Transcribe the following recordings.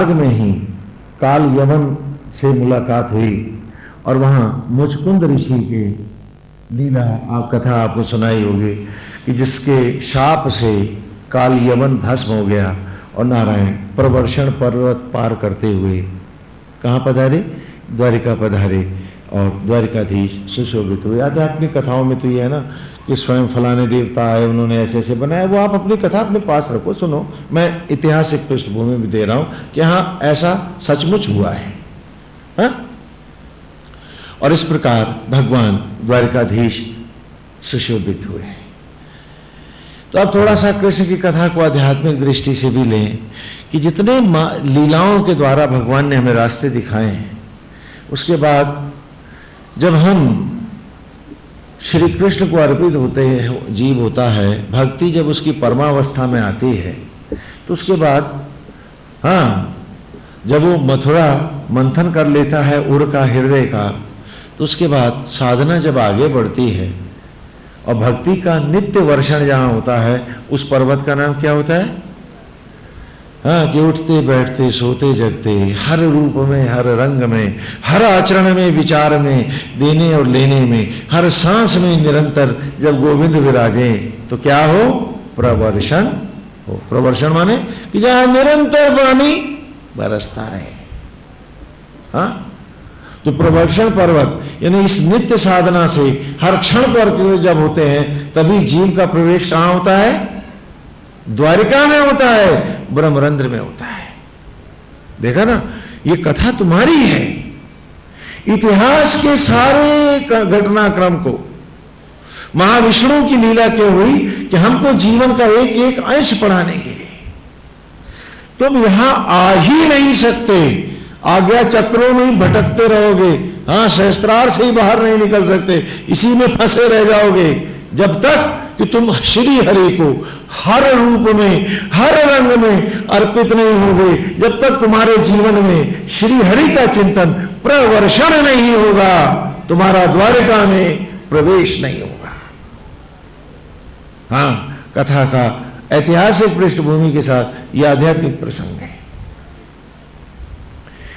मार्ग में ही काल यमन से मुलाकात हुई और वहाँ मुचकुंद ऋषि के लीला आप कथा आपको सुनाई होगी कि जिसके शाप से काल यमन भस्म हो गया और नारायण प्रवर्षण पर्वत पार करते हुए कहाँ पधारे? द्वारिका पधारे और द्वारिकाधीश सुशोभित हुए। आध्यात्मिक कथाओं में तो ये है ना कि स्वयं फलाने देवता आए, उन्होंने ऐसे ऐसे बनाया। वो आप अपनी कथा अपने पास रखो, सुनो। मैं ऐतिहासिक पृष्ठभूमि भी दे रहा हूँ कि हाँ ऐसा सचमुच हुआ है। हा? और इस प्रकार भगवान द्वारिकाधीश सुशोभित हुए तो अब थोड़ा सा कृष्ण की कथा को आध्यात्मिक दृष्टि से भी लें कि जितने लीलाओं के द्वारा भगवान ने हमें रास्ते दिखाए हैं, उसके बाद जब हम श्री कृष्ण को अर्पित होते हैं, जीव होता है, भक्ति जब उसकी परमावस्था में आती है तो उसके बाद हाँ जब वो मथुरा मंथन कर लेता है उड़ का, हृदय का तो उसके बाद साधना जब आगे बढ़ती है, और भक्ति का नित्य वर्षण जहाँ होता है, उस पर्वत का नाम क्या होता है? हाँ कि उठते, बैठते, सोते, जगते, हर रूप में, हर रंग में, हर आचरण में, विचार में, देने और लेने में, हर सांस में निरंतर जब गोविंद विराजे तो क्या हो? प्रवर्षण हो। प्रवर्षण माने कि जहाँ निरंतर पानी बरसता रहे। हाँ? तो प्रवर्षण पर्वत, यानी इस नित्य साधना से हर क्षण पर जब होते हैं, तभी जीव का प्रवेश कहाँ होता है? द्वारिका में होता है, ब्रह्मरंध्र में होता है। देखा ना, ये कथा तुम्हारी है। इतिहास के सारे घटनाक्रम को, महाविष्णु की लीला क्यों हुई कि हमको जीवन का एक एक अंश पढ़ाने के लिए। तुम यहाँ आ ही नहीं सकते। आज्ञा चक्रों में भटकते रहोगे। हाँ, शस्त्रार से ही बाहर नहीं निकल सकते। इसी में फंसे रह जाओगे। जब तक कि तुम श्री हरि को हर रूप में, हर रंग में अर्पित नहीं होगे, जब तक तुम्हारे जीवन में श्री हरि का चिंतन प्रवर्षण नहीं होगा, तुम्हारा द्वारिका में प्रवेश नहीं होगा। हाँ कथा का ऐतिहासिक पृष्ठभूमि के साथ यह आध्यात्मिक प्रसंग है।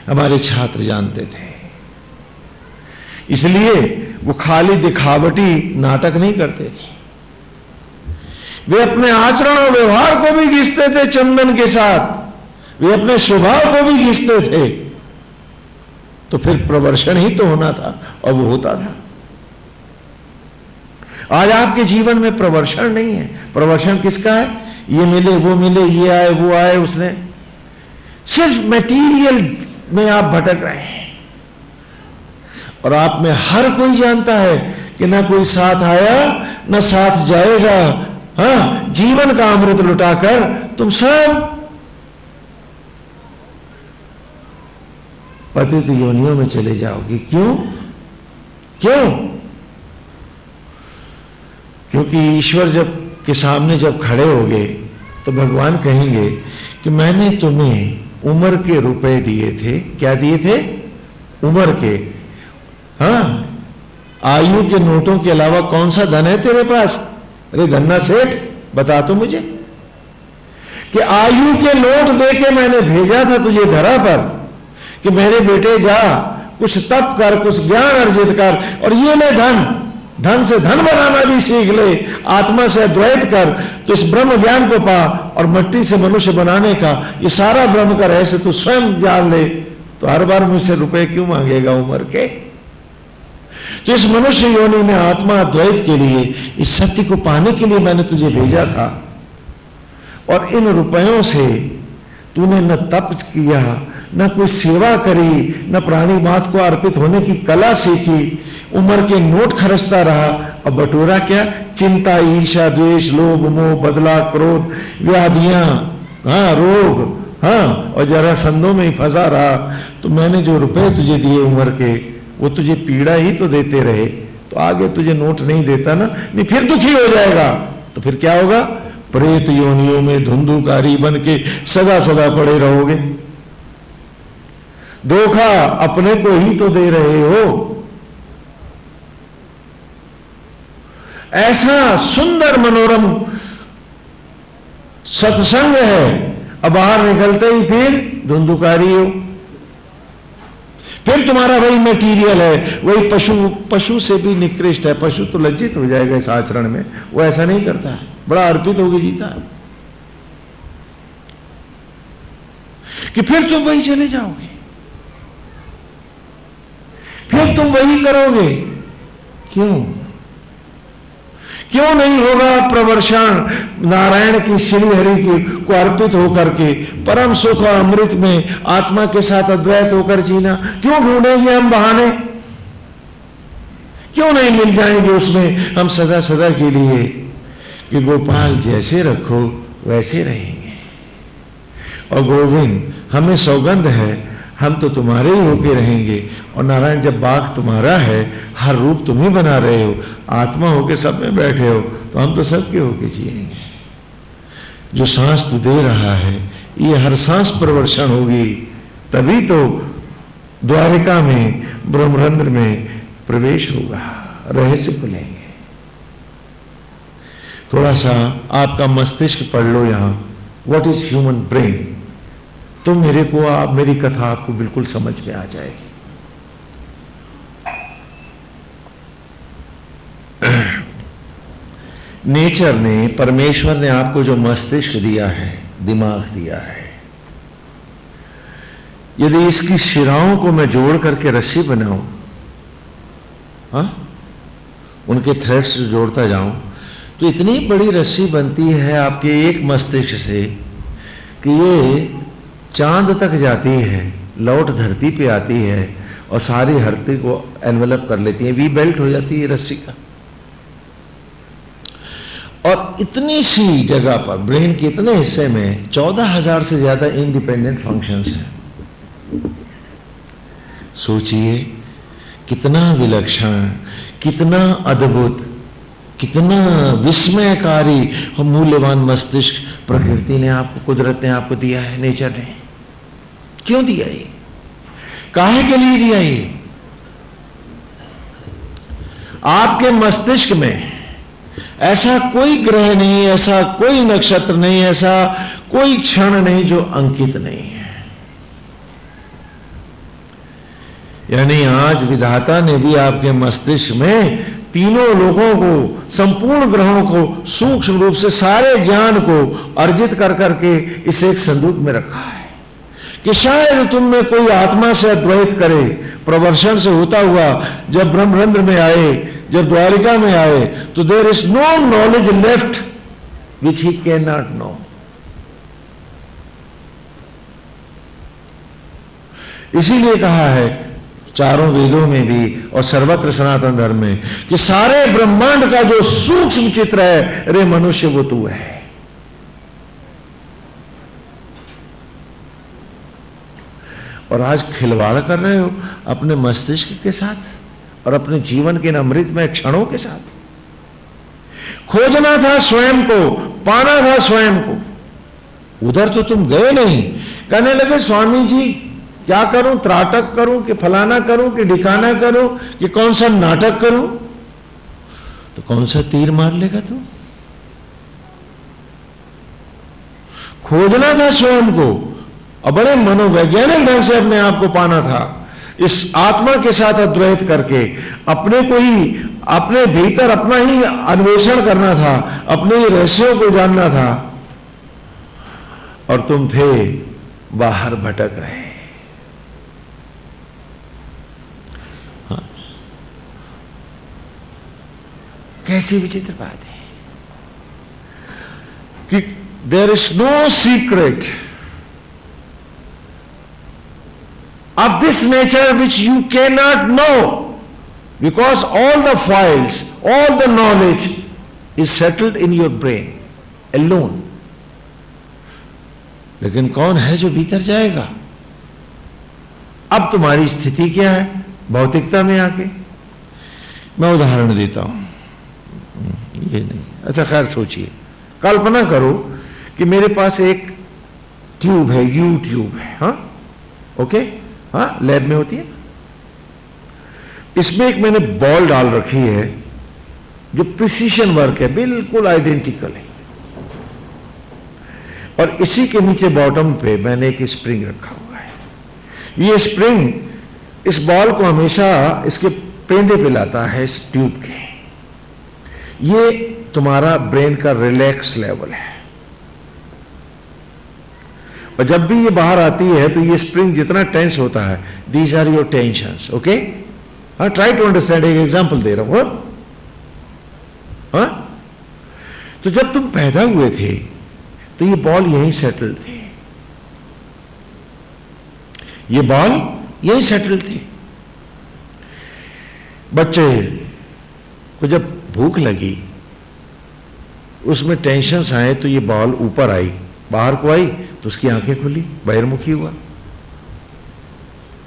हमारे छात्र जानते थे। इसलिए वो खाली दिखावटी नाटक नहीं करते थे। वे अपने आचरण और व्यवहार को भी घिसते थे चंदन के साथ। वे अपने स्वभाव को भी घिसते थे। तो फिर प्रवर्षण ही तो होना था और वो होता था। आज आपके जीवन में प्रवर्षण नहीं है। प्रवर्षण किसका है? ये मिले, वो मिले, ये आए, वो आए, उसने। सिर्फ़ मेटीरियल में आप भटक रहे हैं। और आप में हर कोई जानता है कि ना कोई साथ आया, ना साथ जाएगा। हा, जीवन का अमृत लुटाकर तुम सब पतित योनियों में चले जाओगे। क्यों? क्यों? क्योंकि ईश्वर जब के सामने जब खड़े हो गए तो भगवान कहेंगे कि मैंने तुम्हें उम्र के रुपए दिए थे। क्या दिए थे? उम्र के। हाँ? आयु के नोटों के अलावा कौन सा धन है तेरे पास? अरे धन्ना सेठ, बता तो मुझे। कि आयु के नोट देके मैंने भेजा था तुझे धरा पर, कि मेरे बेटे जा, कुछ तप कर, कुछ ज्ञान अर्जित कर, और ये ले धन धन से धन बनाना भी सीख ले, आत्मा से द्वैत कर तो इस ब्रह्म ज्ञान को पा, और मट्टी से मनुष्य बनाने का, ये सारा ब्रह्म का रहस्य तू स्वयं जान ले। तो हर बार मुझसे रुपए क्यों मांगेगा उम्र के? तो इस मनुष्य योनि में आत्मा द्वैत के लिए, इस सत्य को पाने के लिए मैंने तुझे भेजा था। और इन रुपयों से तूने न तप किया, न कोई सेवा करी, न प्राणी मात को अर्पित होने की कला सीखी। उम्र के नोट खरचता रहा और बटोरा क्या? चिंता ईर्षा द्वेष, लोभ, मोह बदला क्रोध, व्याधियाँ हाँ रोग हाँ और जरा संदों में ही फंसा रहा। तो मैंने जो रुपए तुझे दिए उम्र के वो तुझे पीड़ा ही तो देते रहे तो आगे तुझे नोट नहीं देता ना, नहीं, फिर दुखी हो जाएगा। तो फिर क्या होगा? प्रेत योनियों में धुंधुकारी बन के सदा सदा पड़े रहोगे। धोखा अपने को ही तो दे रहे हो। ऐसा सुंदर मनोरम सत्संग है। अब बाहर निकलते ही फिर धुंधुकारी हो। फिर तुम्हारा वही मटेरियल है, वही पशु पशु से भी निकृष्ट है, पशु तो लज्जित हो जाएगा इस आचरण में, वो ऐसा नहीं करता है बड़ा अर्पित होकर जीता। कि फिर तुम वही चले जाओगे, फिर तुम वही करोगे, क्यों? क्यों नहीं होगा प्रवर्षण? नारायण की श्री हरि की को अर्पित होकर के परम सुख और अमृत में आत्मा के साथ अद्वैत होकर जीना। क्यों ढूंढेंगे हम बहाने? क्यों नहीं मिल जाएँगे उसमें हम सदा सदा के लिए? कि गोपाल जैसे रखो, वैसे रहेंगे। और गोविंद, हमें सौगंध है हम तो तुम्हारे ही होके रहेंगे। और नारायण, जब बाघ तुम्हारा है, हर रूप तुम ही बना रहे हो, आत्मा होके सब में बैठे हो तो हम तो सबके होके जिएँगे। जो सांस तू दे रहा है, ये हर सांस प्रवर्षण होगी, तभी तो द्वारिका में, ब्रह्मरंध्र में प्रवेश होगा, रहस्य खुलेंगे। थोड़ा सा आपका मस्तिष्क पढ़ लो यहाँ। वट इज़ ह्यूमन ब्रेन तो मेरे को आप, मेरी कथा आपको बिल्कुल समझ में आ जाएगी नेचर ने, परमेश्वर ने आपको जो मस्तिष्क दिया है, दिमाग दिया है यदि इसकी शिराओं को मैं जोड़ करके रस्सी बनाऊँ, हा? उनके थ्रेड्स जोड़ता जाऊँ तो इतनी बड़ी रस्सी बनती है आपके एक मस्तिष्क से कि ये चाँद तक जाती है, लौट धरती पे आती है और सारी धरती को एनवेलप कर लेती है वी बेल्ट हो जाती है रस्सी का। और इतनी सी जगह पर, ब्रेन के इतने हिस्से में चौदह हज़ार से ज़्यादा इंडिपेंडेंट फ़ंक्शंस हैं। सोचिए, कितना विलक्षण, कितना अद्भुत, कितना विस्मयकारी और मूल्यवान मस्तिष्क प्रकृति ने आपको, कुदरत ने आपको दिया है नेचर ने। क्यों दिया ये? काहे के लिए दिया ये? आपके मस्तिष्क में ऐसा कोई ग्रह नहीं, ऐसा कोई नक्षत्र नहीं, ऐसा कोई क्षण नहीं जो अंकित नहीं है। यानी आज विधाता ने भी आपके मस्तिष्क में तीनों लोगों को, संपूर्ण ग्रहों को, सूक्ष्म रूप से सारे ज्ञान को अर्जित कर करके इसे एक संदूक में रखा है। कि शायद तुम में कोई आत्मा से अद्वैत करे प्रवर्षण से होता हुआ जब ब्रह्मरंध्र में आए, जब द्वारिका में आए तो there is no knowledge left which he cannot know no इसीलिए कहा है चारों वेदों में भी और सर्वत्र सनातन धर्म में कि सारे ब्रह्मांड का जो सूक्ष्म चित्र है रे मनुष्य वो तू है। और आज खिलवाड़ कर रहे हो अपने मस्तिष्क के साथ और अपने जीवन के अमृत में क्षणों के साथ। खोजना था स्वयं को, पाना था स्वयं को। उधर तो तुम गए नहीं। कहने लगे, स्वामी जी, क्या करूँ? त्राटक करूँ कि फलाना करूँ कि ढिकाना करूँ कि कौन सा नाटक करूँ? तो कौन सा तीर मार लेगा तू? खोजना था स्वयं को और बड़े मनोवैज्ञानिक ढंग से अपने आप को पाना था। इस आत्मा के साथ अद्वैत करके अपने को ही, अपने भीतर अपना ही अन्वेषण करना था, अपने ही रहस्यों को जानना था। और तुम थे, बाहर भटक रहे हाँ। कैसी विचित्र बात है। कि there is no secret of this nature which you cannot know because all the files, all the knowledge is settled in your brain alone. लेकिन कौन है जो भीतर जाएगा अब तुम्हारी स्थिति क्या है भौतिकता में आके मैं उदाहरण देता हूँ ये नहीं अच्छा खैर सोचिए कल्पना करो कि मेरे पास एक ट्यूब है यू ट्यूब है हा? ओके हाँ लैब में होती है। इसमें एक मैंने बॉल डाल रखी है, जो प्रिसीशन वर्क है, बिल्कुल आइडेंटिकल है। और इसी के नीचे बॉटम पे मैंने एक स्प्रिंग रखा हुआ है। ये स्प्रिंग इस बॉल को हमेशा इसके पेंडे पे लाता है, इस ट्यूब के। ये तुम्हारा ब्रेन का रिलैक्स लेवल है। और जब भी ये बाहर आती है तो ये स्प्रिंग जितना टेंस होता है these are your tension okay हाँ ट्राई टू अंडरस्टैंड एक एग्ज़ाम्पल दे रहा हूँ हाँ? तो जब तुम पैदा हुए थे तो ये बॉल यहीं सेटल थे। ये बॉल यहीं सेटल थी। बच्चे, को जब भूख लगी, उसमें टेंशन आए तो ये बॉल ऊपर आई, बाहर को आई तो उसकी आँखें खुली, बहिर्मुखी हुआ।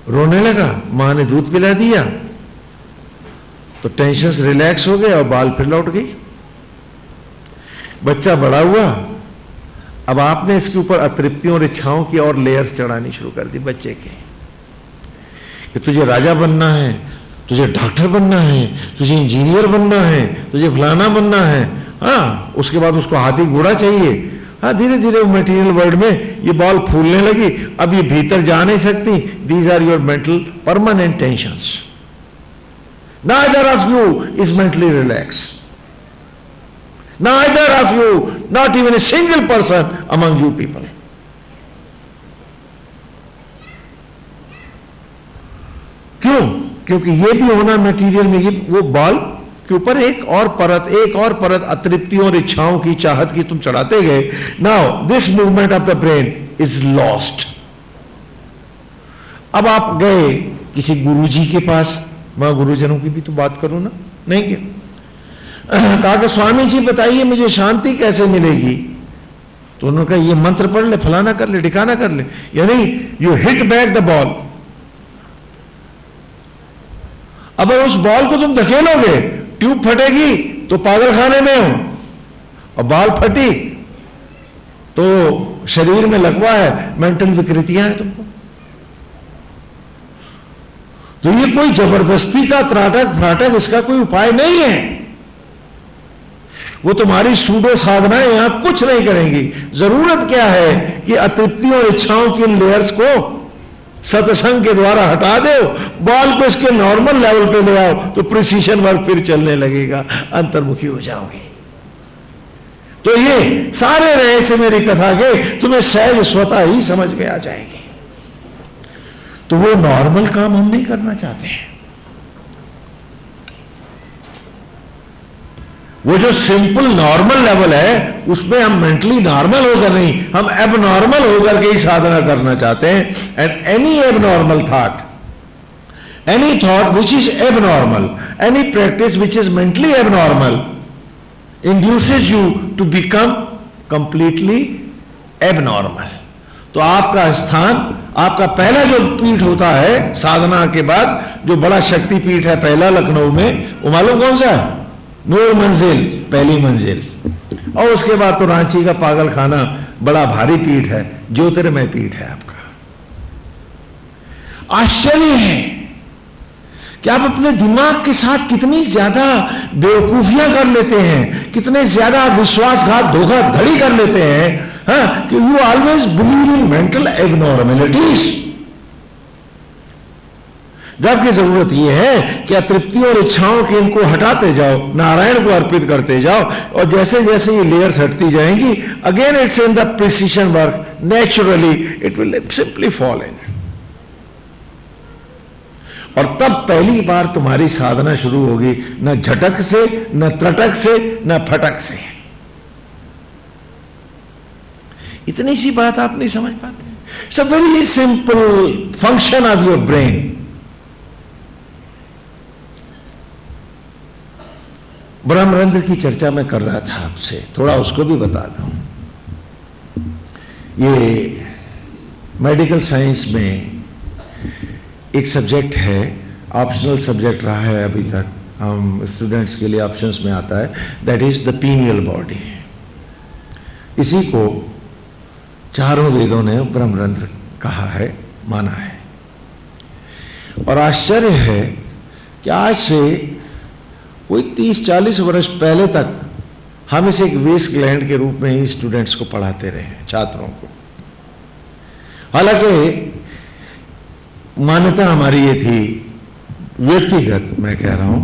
रोने लगा, माँ ने दूध पिला दिया। तो टेंशन रिलैक्स हो गए और बाल फिर लौट गई। बच्चा बड़ा हुआ। अब आपने इसके ऊपर अतृप्तियों और इच्छाओं की और लेयर्स चढ़ानी शुरू कर दी बच्चे के। कि तुझे राजा बनना है, तुझे डॉक्टर बनना है, तुझे इंजीनियर बनना है, तुझे फलाना बनना है। हाँ उसके बाद उसको हाथी घोड़ा चाहिए। हाँ धीरे धीरे वो मेटीरियल वर्ल्ड में ये बॉल फूलने लगी। अब ये भीतर जा नहीं सकती। These are your mental permanent tension ना either of you is mentally relax ना either of you not even a single person among you people क्यों? क्योंकि ये भी होना मेटीरियल में ये वो बॉल के ऊपर एक और परत, एक और परत अतृप्तियों और इच्छाओं की चाहत की तुम चढ़ाते गए। Now this movement of the brain is lost अब आप गए किसी गुरुजी के पास। मैं गुरुजनों की भी तो बात करूँ ना। नहीं क्या? कहा कि स्वामी जी बताइए, मुझे शांति कैसे मिलेगी? तो उन्होंने कहा, ये मंत्र पढ़ ले, फलाना कर ले ठिकाना कर ले। यानी you hit back the ball अब उस बॉल को तुम धकेलोगे ट्यूब फटेगी तो पागल खाने में हो। और बाल फटी तो शरीर में लगवा है, मेंटल विकृतियाँ हैं तुमको। तो ये कोई ज़बरदस्ती का त्राटक फ्राटक इसका कोई उपाय नहीं है। वो तुम्हारी सूडो साधनाएँ यहाँ कुछ नहीं करेंगी। ज़रूरत क्या है कि अतृप्ति और इच्छाओं की लेयर्स को सत्संग के द्वारा हटा दो। बॉल को इसके नॉर्मल लेवल पे ले आओ तो प्रिसीशन वर्क फिर चलने लगेगा। अंतर्मुखी हो जाओगे। तो ये सारे रहस्य मेरी कथा के तुम्हें सहज स्वतः ही समझ में आ जाएँगे। तो वो नॉर्मल काम हम नहीं करना चाहते हैं। वो जो सिंपल नॉर्मल लेवल है, उसमें हम मेंटली नॉर्मल होकर नहीं, हम एब नॉर्मल होकर के ही साधना करना चाहते हैं। And any abnormal thought any thought which is abnormal any practice which is mentally abnormal induces you to become completely abnormal तो आपका स्थान, आपका पहला जो पीठ होता है, साधना के बाद, जो बड़ा शक्ति पीठ है, पहला लखनऊ में, वो मालूम कौन सा है? नूर मंजिल पहली मंजिल। और उसके बाद तो रांची का पागल खाना बड़ा भारी पीठ है ज्योतिर्मय पीठ है आपका। आश्चर्य है कि आप अपने दिमाग के साथ कितनी ज़्यादा बेवकूफियाँ कर लेते हैं कितने ज़्यादा विश्वासघात धोखाधड़ी कर लेते हैं हाँ, कि you always believe in mental abnormalities जबकि ज़रूरत यह है कि अतृप्ति और इच्छाओं के इनको हटाते जाओ, नारायण को अर्पित करते जाओ, और जैसे जैसे ये लेयर्स हटती जाएँगी again it's in the precision work naturally it will simply fall in और तब पहली बार तुम्हारी साधना शुरू होगी, न झटक से, न त्रटक से, न फटक से। इतनी सी बात आप नहीं समझ पाते। It's very simple function of your brain ब्रह्मरंध्र की चर्चा में कर रहा था आपसे, थोड़ा उसको भी बता दूँ। ये मेडिकल साइंस में एक सब्जेक्ट है ऑप्शनल सब्जेक्ट रहा है अभी तक, हम स्टूडेंट्स के लिए ऑप्शंस में आता है that is the pineal body इसी को चारों वेदों ने ब्रह्मरंध्र कहा है, माना है। और आश्चर्य है कि आज से कोई तीस, चालीस वर्ष पहले तक हम इसे एक वेस्ट ग्लैंड के रूप में ही स्टूडेंट्स को पढ़ाते रहे छात्रों को। हालाँकि मान्यता हमारी ये थी, व्यक्तिगत मैं कह रहा हूँ,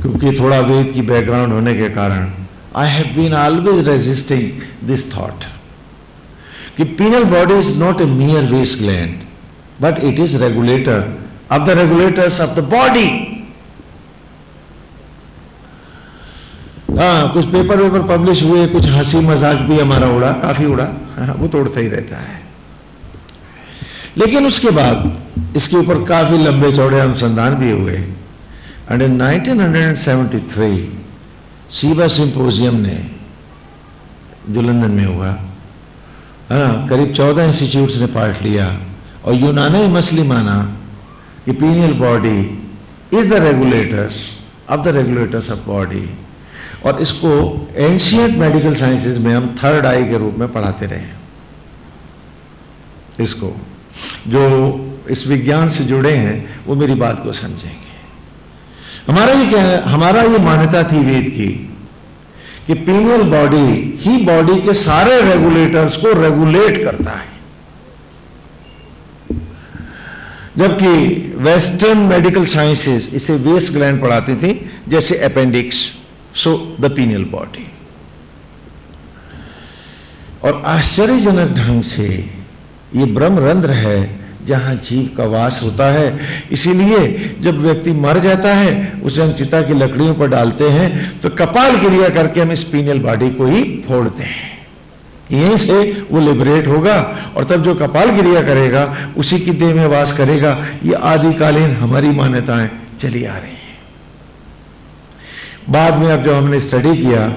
क्योंकि थोड़ा वेद की बैकग्राउंड होने के कारण I have been always resisting this thought कि pineal body is not a mere waste gland but it is regulator of the regulators of the body हाँ कुछ पेपर वेपर पब्लिश हुए कुछ हँसी मज़ाक भी हमारा उड़ा काफ़ी उड़ा। हाँ, वो तो उड़ता ही रहता है। लेकिन उसके बाद इसके ऊपर काफ़ी लंबे चौड़े अनुसंधान भी हुए। एंड इन 1973 सीबा सिंपोजियम ने जो लंदन में हुआ हाँ करीब चौदह इंस्टीट्यूट्स ने पार्ट लिया। और यूनाना मसली माना कि pineal body is the regulators of the regulators of body और इसको एंशियंट मेडिकल साइंसेज में हम थर्ड आई के रूप में पढ़ाते रहे इसको, जो इस विज्ञान से जुड़े हैं, वो मेरी बात को समझेंगे। हमारा ये क्या है? हमारा ये मान्यता थी वेद की कि पीनियल बॉडी ही बॉडी के सारे रेगुलेटर्स को रेगुलेट करता है। जबकि वेस्टर्न मेडिकल साइंसेस इसे वेस्ट ग्लैंड पढ़ाती थी, जैसे appendix so the pineal body और आश्चर्यजनक ढंग से ये ब्रह्म रंध्र है जहाँ जीव का वास होता है। इसीलिए जब व्यक्ति मर जाता है, उसे हम चिता की लकड़ियों पर डालते हैं तो कपाल क्रिया करके हम इस पीनियल बॉडी को ही फोड़ते हैं। यहीं से वो लिबरेट होगा और तब जो कपाल क्रिया करेगा, उसी की देह में वास करेगा। ये आदिकालीन हमारी मान्यताएँ चली आ रही बाद में अब जब हमने स्टडी किया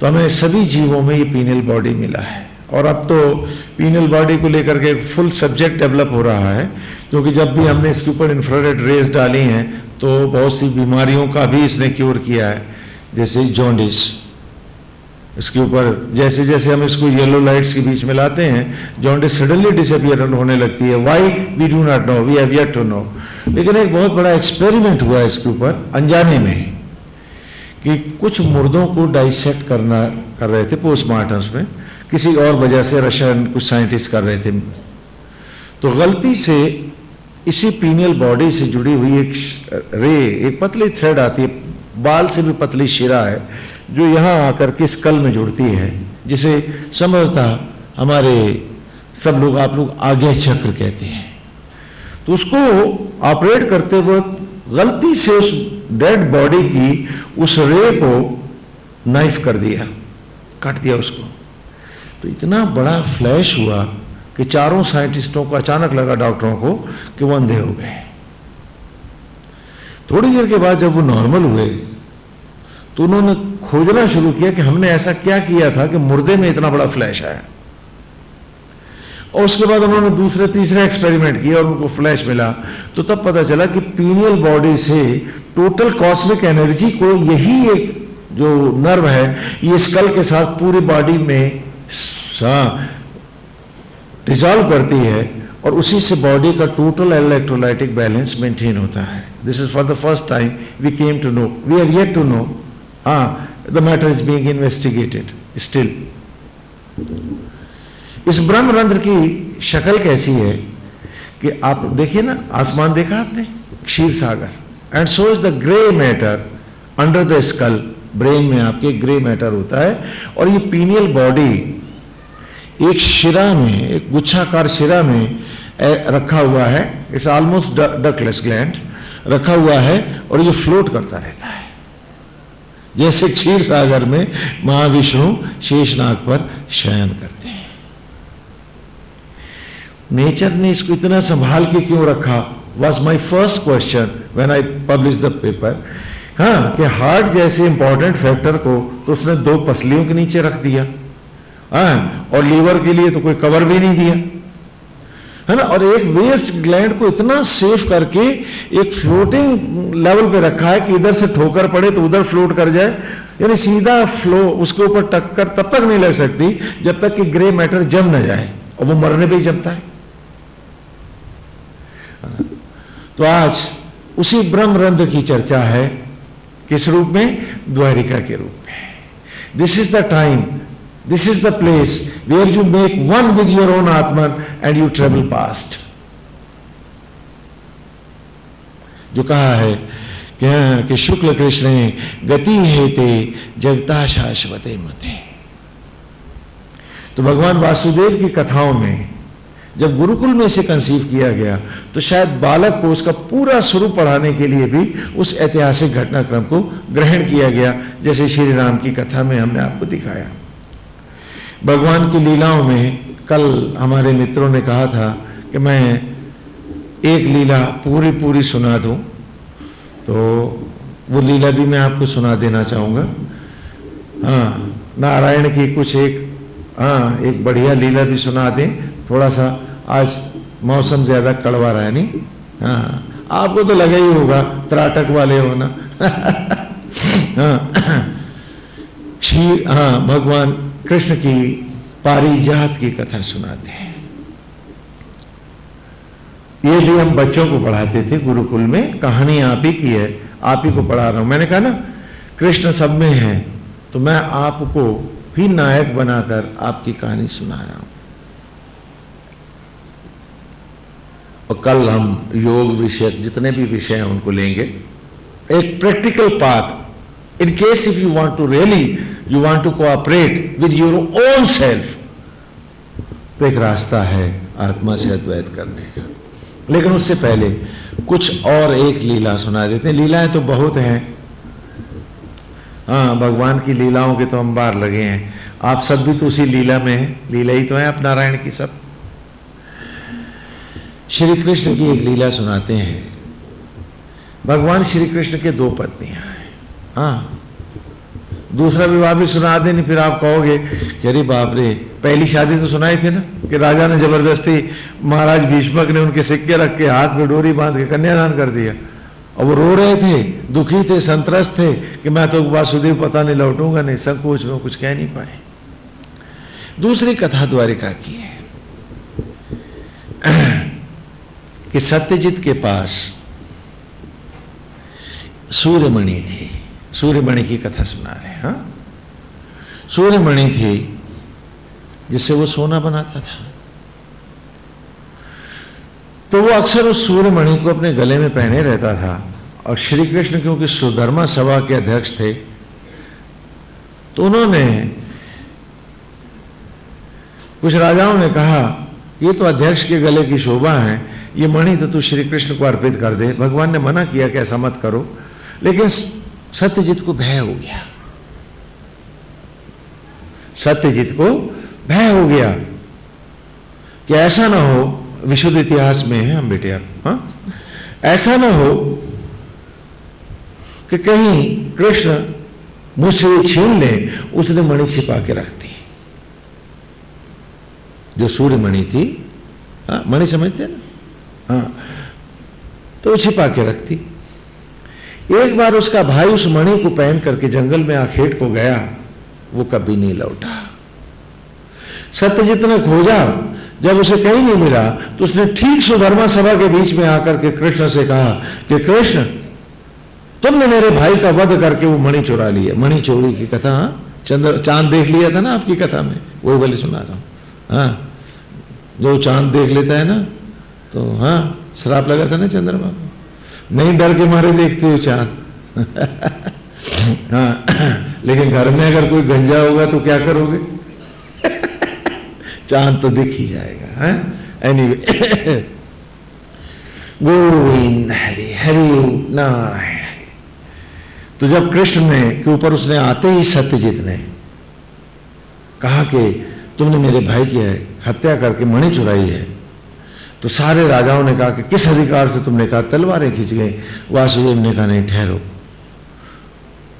तो हमें सभी जीवों में ये पीनल बॉडी मिला है। और अब तो पीनल बॉडी को लेकर के फुल सब्जेक्ट डेवलप हो रहा है, क्योंकि जब भी हमने इसके ऊपर इंफ्रारेड रेज डाली हैं तो बहुत सी बीमारियों का भी इसने क्योर किया है, जैसे जॉन्डिस इसके ऊपर जैसे जैसे हम इसको येलो लाइट्स के बीच में लाते हैं जॉन्डिस सडनली डिसअपियर होने लगती है। Why we do not know we have yet to know लेकिन एक बहुत बड़ा एक्सपेरिमेंट हुआ है इसके ऊपर, अनजाने में। कि कुछ मुर्दों को डाइसेक्ट करना कर रहे थे पोस्टमार्टम्स में। किसी और वजह से रशियन कुछ साइंटिस्ट कर रहे थे। तो गलती से इसी पीनियल बॉडी से जुड़ी हुई एक रे, एक पतली थ्रेड आती है। बाल से भी पतली शिरा है, जो यहाँ आकर के स्कल में जुड़ती है, जिसे संभवतः हमारे सब लोग, आप लोग आगे चक्र कहते हैं। तो उसको ऑपरेट करते वक्त गलती से उस डेड बॉडी की उस रे को नाइफ कर दिया, काट दिया उसको। तो इतना बड़ा फ्लैश हुआ कि चारों साइंटिस्टों को अचानक लगा डॉक्टरों को कि वो अंधे हो गए। थोड़ी देर के बाद जब वो नॉर्मल हुए तो उन्होंने खोजना शुरू किया कि हमने ऐसा क्या किया था कि मुर्दे में इतना बड़ा फ्लैश आया। और उसके बाद उन्होंने दूसरे, तीसरे एक्सपेरिमेंट किया और उनको फ्लैश मिला। तो तब पता चला कि पीनियल बॉडी से टोटल कॉस्मिक एनर्जी को यही एक जो नर्व है, ये स्कल के साथ पूरी बॉडी में रिजॉल्व करती है और उसी से बॉडी का टोटल इलेक्ट्रोलाइटिक बैलेंस मेंटेन होता है। This is for the first time we came to know we have yet to know हाँ the matter is being investigated still इस ब्रह्म रंध्र की शक्ल कैसी है कि आप देखिए ना आसमान देखा आपने? क्षीर सागर। And so is the grey matter under the skull brain में आपके ग्रे मैटर होता है। और ये पीनियल बॉडी एक शिरा में एक गुच्छाकार शिरा में ए, रखा हुआ है। इट्स ऑलमोस्ट डकलेस ग्लैंड रखा हुआ है और ये फ्लोट करता रहता है। जैसे क्षीर सागर में महाविष्णु शेषनाग पर शयन करते हैं। नेचर ने इसको इतना संभाल के क्यों रखा? Was my first question when I publish the paper हाँ कि हार्ट जैसे इंपॉर्टेंट फैक्टर को तो उसने दो पसलियों के नीचे रख दिया। हाँ और लीवर के लिए तो कोई कवर भी नहीं दिया। है ना? और एक वेस्ट ग्लैंड को इतना सेफ़ करके एक फ्लोटिंग लेवल पे रखा है कि इधर से ठोकर पड़े तो उधर फ्लोट कर जाए। यानी सीधा फ्लो उसके ऊपर टक्कर तब तक नहीं लग सकती जब तक कि ग्रे मैटर जम ना जाए और वो मरने पे ही जमता है। तो आज उसी ब्रह्म रंध की चर्चा है, किस रूप में? द्वारिका के रूप में। This is the time this is the place where you make one with your own atman and you travel past जो कहा है कि शुक्ल कृष्ण गति है ते जगता शाश्वते मते। तो भगवान वासुदेव की कथाओं में जब गुरुकुल में इसे कंसीव किया गया तो शायद बालक को उसका पूरा स्वरूप पढ़ाने के लिए भी उस ऐतिहासिक घटनाक्रम को ग्रहण किया गया, जैसे श्री राम की कथा में हमने आपको दिखाया। भगवान की लीलाओं में कल हमारे मित्रों ने कहा था कि मैं एक लीला पूरी पूरी सुना दूँ तो वो लीला भी मैं आपको सुना देना चाहूँगा। हाँ नारायण की कुछ एक हाँ एक बढ़िया लीला भी सुना दें थोड़ा सा आज मौसम ज़्यादा कड़वा रहा है, नहीं? हाँ। आपको तो लगा ही होगा, त्राटक वाले हो ना। हाँ। क्षीर हाँ भगवान कृष्ण की पारिजात की कथा सुनाते हैं। ये भी हम बच्चों को पढ़ाते थे, गुरुकुल में। कहानी आप ही की है, आप ही को पढ़ा रहा हूँ। मैंने कहा ना, कृष्ण सब में है तो मैं आपको भी नायक बनाकर आपकी कहानी सुना रहा हूँ। और कल हम योग विषय, जितने भी विषय हैं उनको लेंगे। एक practical path in case if you want to really you want to cooperate with your own self तो एक रास्ता है आत्मा से अद्वैत करने का। लेकिन उससे पहले कुछ और एक लीला सुना देते हैं। लीलाएँ तो बहुत हैं। हाँ भगवान की लीलाओं के तो अंबार लगे हैं। आप सब भी तो उसी लीला में हैं। लीला ही तो है आप नारायण की सब। श्री कृष्ण की एक लीला सुनाते हैं। भगवान श्री कृष्ण के दो पत्नियाँ हैं। हाँ। दूसरा विवाह भी सुना देनी फिर आप कहोगे कि अरे बाप रे, पहली शादी तो सुनाई थी ना, कि राजा ने ज़बरदस्ती महाराज भीष्मक ने उनके सिक्के रख के हाथ में डोरी बाँध के कन्यादान कर दिया। और वो रो रहे थे, दुखी थे, संतरस्त थे कि मैं तो वासुदेव पता नहीं लौटूँगा, नहीं संकोच में कुछ कह नहीं पाए। दूसरी कथा द्वारिका की है। कि सत्यजित के पास सूर्यमणि थी। सूर्यमणि की कथा सुना रहे हाँ सूर्यमणि थी जिससे वो सोना बनाता था। तो वो अक्सर उस सूर्यमणि को अपने गले में पहने रहता था और श्री कृष्ण क्योंकि सुधर्मा सभा के अध्यक्ष थे तो उन्होंने कुछ राजाओं ने कहा, ये तो अध्यक्ष के गले की शोभा है ये मणि तो तू श्री कृष्ण को अर्पित कर दे। भगवान ने मना किया कि ऐसा मत करो। लेकिन सत्यजीत को भय हो गया। सत्यजीत को भय हो गया कि ऐसा ना हो, विशुद्ध इतिहास में है हम बेटे आप, हा? ऐसा ना हो कि कहीं कृष्ण मुझसे छीन ले, उसने मणि छिपा के रख दी। जो सूर्य मणि थी हाँ मणि समझते ना? हाँ। तो छिपा के रखती। एक बार उसका भाई उस मणि को पहन करके जंगल में आखेट को गया, वो कभी नहीं लौटा। सत्यजित ने खोजा, जब उसे कहीं नहीं मिला तो उसने ठीक सुधर्मा सभा के बीच में आकर के कृष्ण से कहा कि, कृष्ण, तुमने मेरे भाई का वध करके वो मणि चुरा लिया मणि चोरी की कथा, चंद्र, चाँद देख लिया था ना आपकी कथा में? वही वाली सुना रहा हूँ। हाँ जो चाँद देख लेता है ना तो हाँ श्राप लगा था ना चंद्रमा? को नहीं डर के मारे देखते हो चाँद। हाँ लेकिन घर में अगर कोई गंजा होगा तो क्या करोगे? चाँद तो दिख ही जाएगा एनीवे गोविंद हरि हरि नारायण हरि। तो जब कृष्ण ने, के ऊपर उसने आते ही सत्यजीत ने कहा कि तुमने मेरे भाई की हत्या करके मणि चुराई है तो सारे राजाओं ने कहा कि किस अधिकार से तुमने कहा, तलवारें खींच गए वासुदेव ने कहा, नहीं, ठहरो।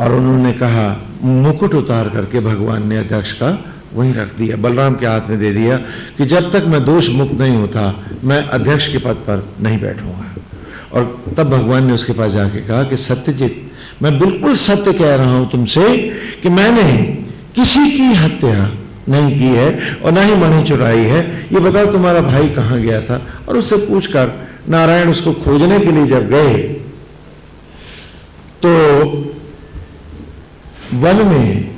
और उन्होंने कहा, मुकुट उतार करके भगवान ने अध्यक्ष का वहीं रख दिया, बलराम के हाथ में दे दिया कि जब तक मैं दोष मुक्त नहीं होता, मैं अध्यक्ष के पद पर नहीं बैठूँगा। और तब भगवान ने उसके पास जाके कहा कि, सत्यजीत, मैं बिल्कुल सत्य कह रहा हूँ तुमसे कि मैंने किसी की हत्या नहीं की है और ना ही मणि चुराई है। ये बताओ तुम्हारा भाई कहाँ गया था? और उससे पूछकर, नारायण उसको खोजने के लिए जब गए तो वन में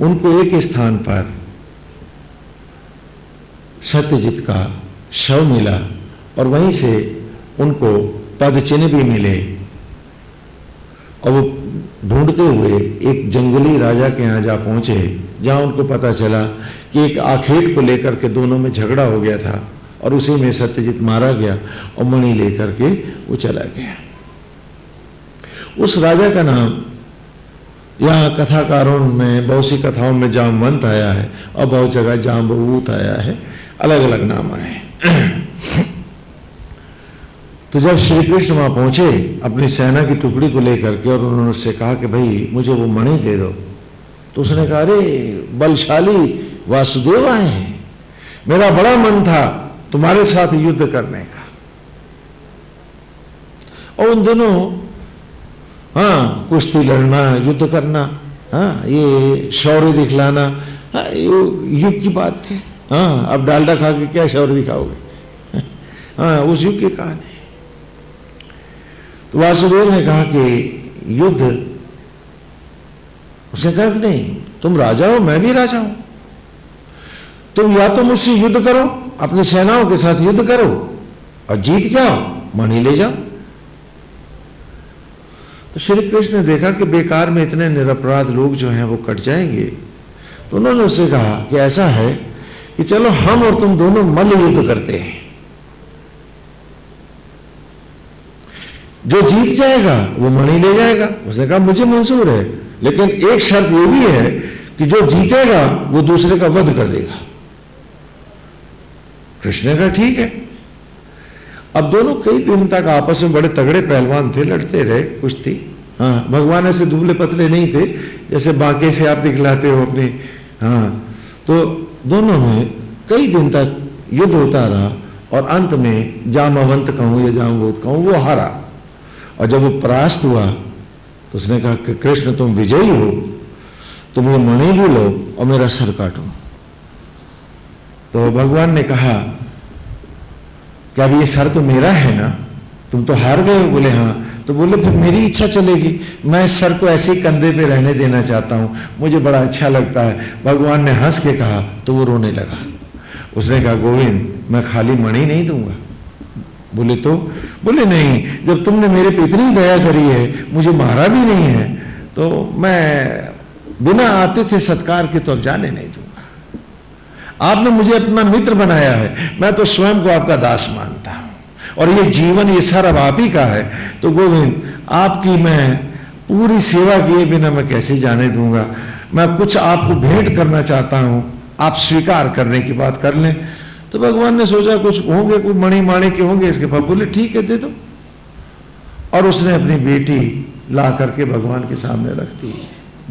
उनको एक स्थान पर सत्यजीत का शव मिला और वहीं से उनको पद चिन्ह भी मिले। और वो ढूंढते हुए एक जंगली राजा के यहाँ जा पहुँचे, जहाँ उनको पता चला कि एक आखेट को लेकर के दोनों में झगड़ा हो गया था और उसी में सत्यजीत मारा गया और मणि लेकर के वो चला गया। उस राजा का नाम यहाँ कथाकारों में बहुत सी कथाओं में जामवंत आया है और बहुत जगह जाम्बूत आया है अलग अलग नाम आए तो जब श्री कृष्ण वहाँ पहुँचे, अपनी सेना की टुकड़ी को लेकर के और उन्होंने उससे कहा कि भाई, मुझे वो मणि दे दो। तो उसने कहा, अरे, बलशाली वासुदेव आए हैं। मेरा बड़ा मन था तुम्हारे साथ युद्ध करने का। और उन दोनों हाँ कुश्ती लड़ना, युद्ध करना हाँ ये शौर्य दिखलाना हाँ ये युग की बात थी। हाँ अब डालडा खा के क्या शौर्य दिखाओगे? हाँ उस युग की कहानी। तो वासुदेव ने कहा कि युद्ध, उसने कहा कि नहीं, तुम राजा हो, मैं भी राजा हूँ। तुम या तो मुझसे युद्ध करो, अपनी सेनाओं के साथ युद्ध करो, और जीत जाओ, मणि ले जाओ। तो श्री कृष्ण ने देखा कि बेकार में इतने निरपराध लोग जो हैं, वो कट जाएँगे। तो उन्होंने उससे कहा कि ऐसा है कि चलो हम और तुम दोनों मल्ल युद्ध करते हैं। जो जीत जाएगा, वो मणि ले जाएगा। उसने कहा, मुझे मंजूर है। लेकिन एक शर्त ये भी है कि जो जीतेगा, वो दूसरे का वध कर देगा। कृष्ण का ठीक है। अब दोनों कई दिन तक आपस में बड़े तगड़े पहलवान थे, लड़ते रहे कुश्ती हाँ भगवान ऐसे दुबले पतले नहीं थे, जैसे बाकी से आप दिखलाते हो अपने। हाँ तो दोनों में कई दिन तक युद्ध होता रहा और अंत में जामवंत कहूँ या जामवोत कहूँ, वो हारा। और जब वो परास्त हुआ तो उसने कहा कि कृष्ण, तुम विजयी हो, तुम ये मणि भी लो और मेरा सर काटो। तो भगवान ने कहा कि अब ये सर तो मेरा है ना? तुम तो हार गए हो? बोले हाँ। तो बोले, फिर मेरी इच्छा चलेगी। मैं सर को ऐसे ही कंधे पे रहने देना चाहता हूँ। मुझे बड़ा अच्छा लगता है। भगवान ने हंस के कहा तो वो रोने लगा। उसने कहा, गोविंद, मैं खाली मणि नहीं दूँगा। बोले तो? बोले, नहीं, जब तुमने मेरे पे इतनी दया करी है, मुझे मारा भी नहीं है तो मैं बिना आते थे सत्कार के तो अब जाने नहीं दूँगा। आपने मुझे अपना मित्र बनाया है, मैं तो स्वयं को आपका दास मानता हूँ। और ये जीवन, ये सर आप ही का है। तो गोविंद, आपकी मैं पूरी सेवा किए बिना मैं कैसे जाने दूँगा? मैं कुछ आपको भेंट करना चाहता हूँ, आप स्वीकार करने की बात कर लें। तो भगवान ने सोचा कुछ होंगे, कुछ मणि माणे के होंगे इसके पास बोले, ठीक है, दे दो। और उसने अपनी बेटी ला करके भगवान के सामने रख दी,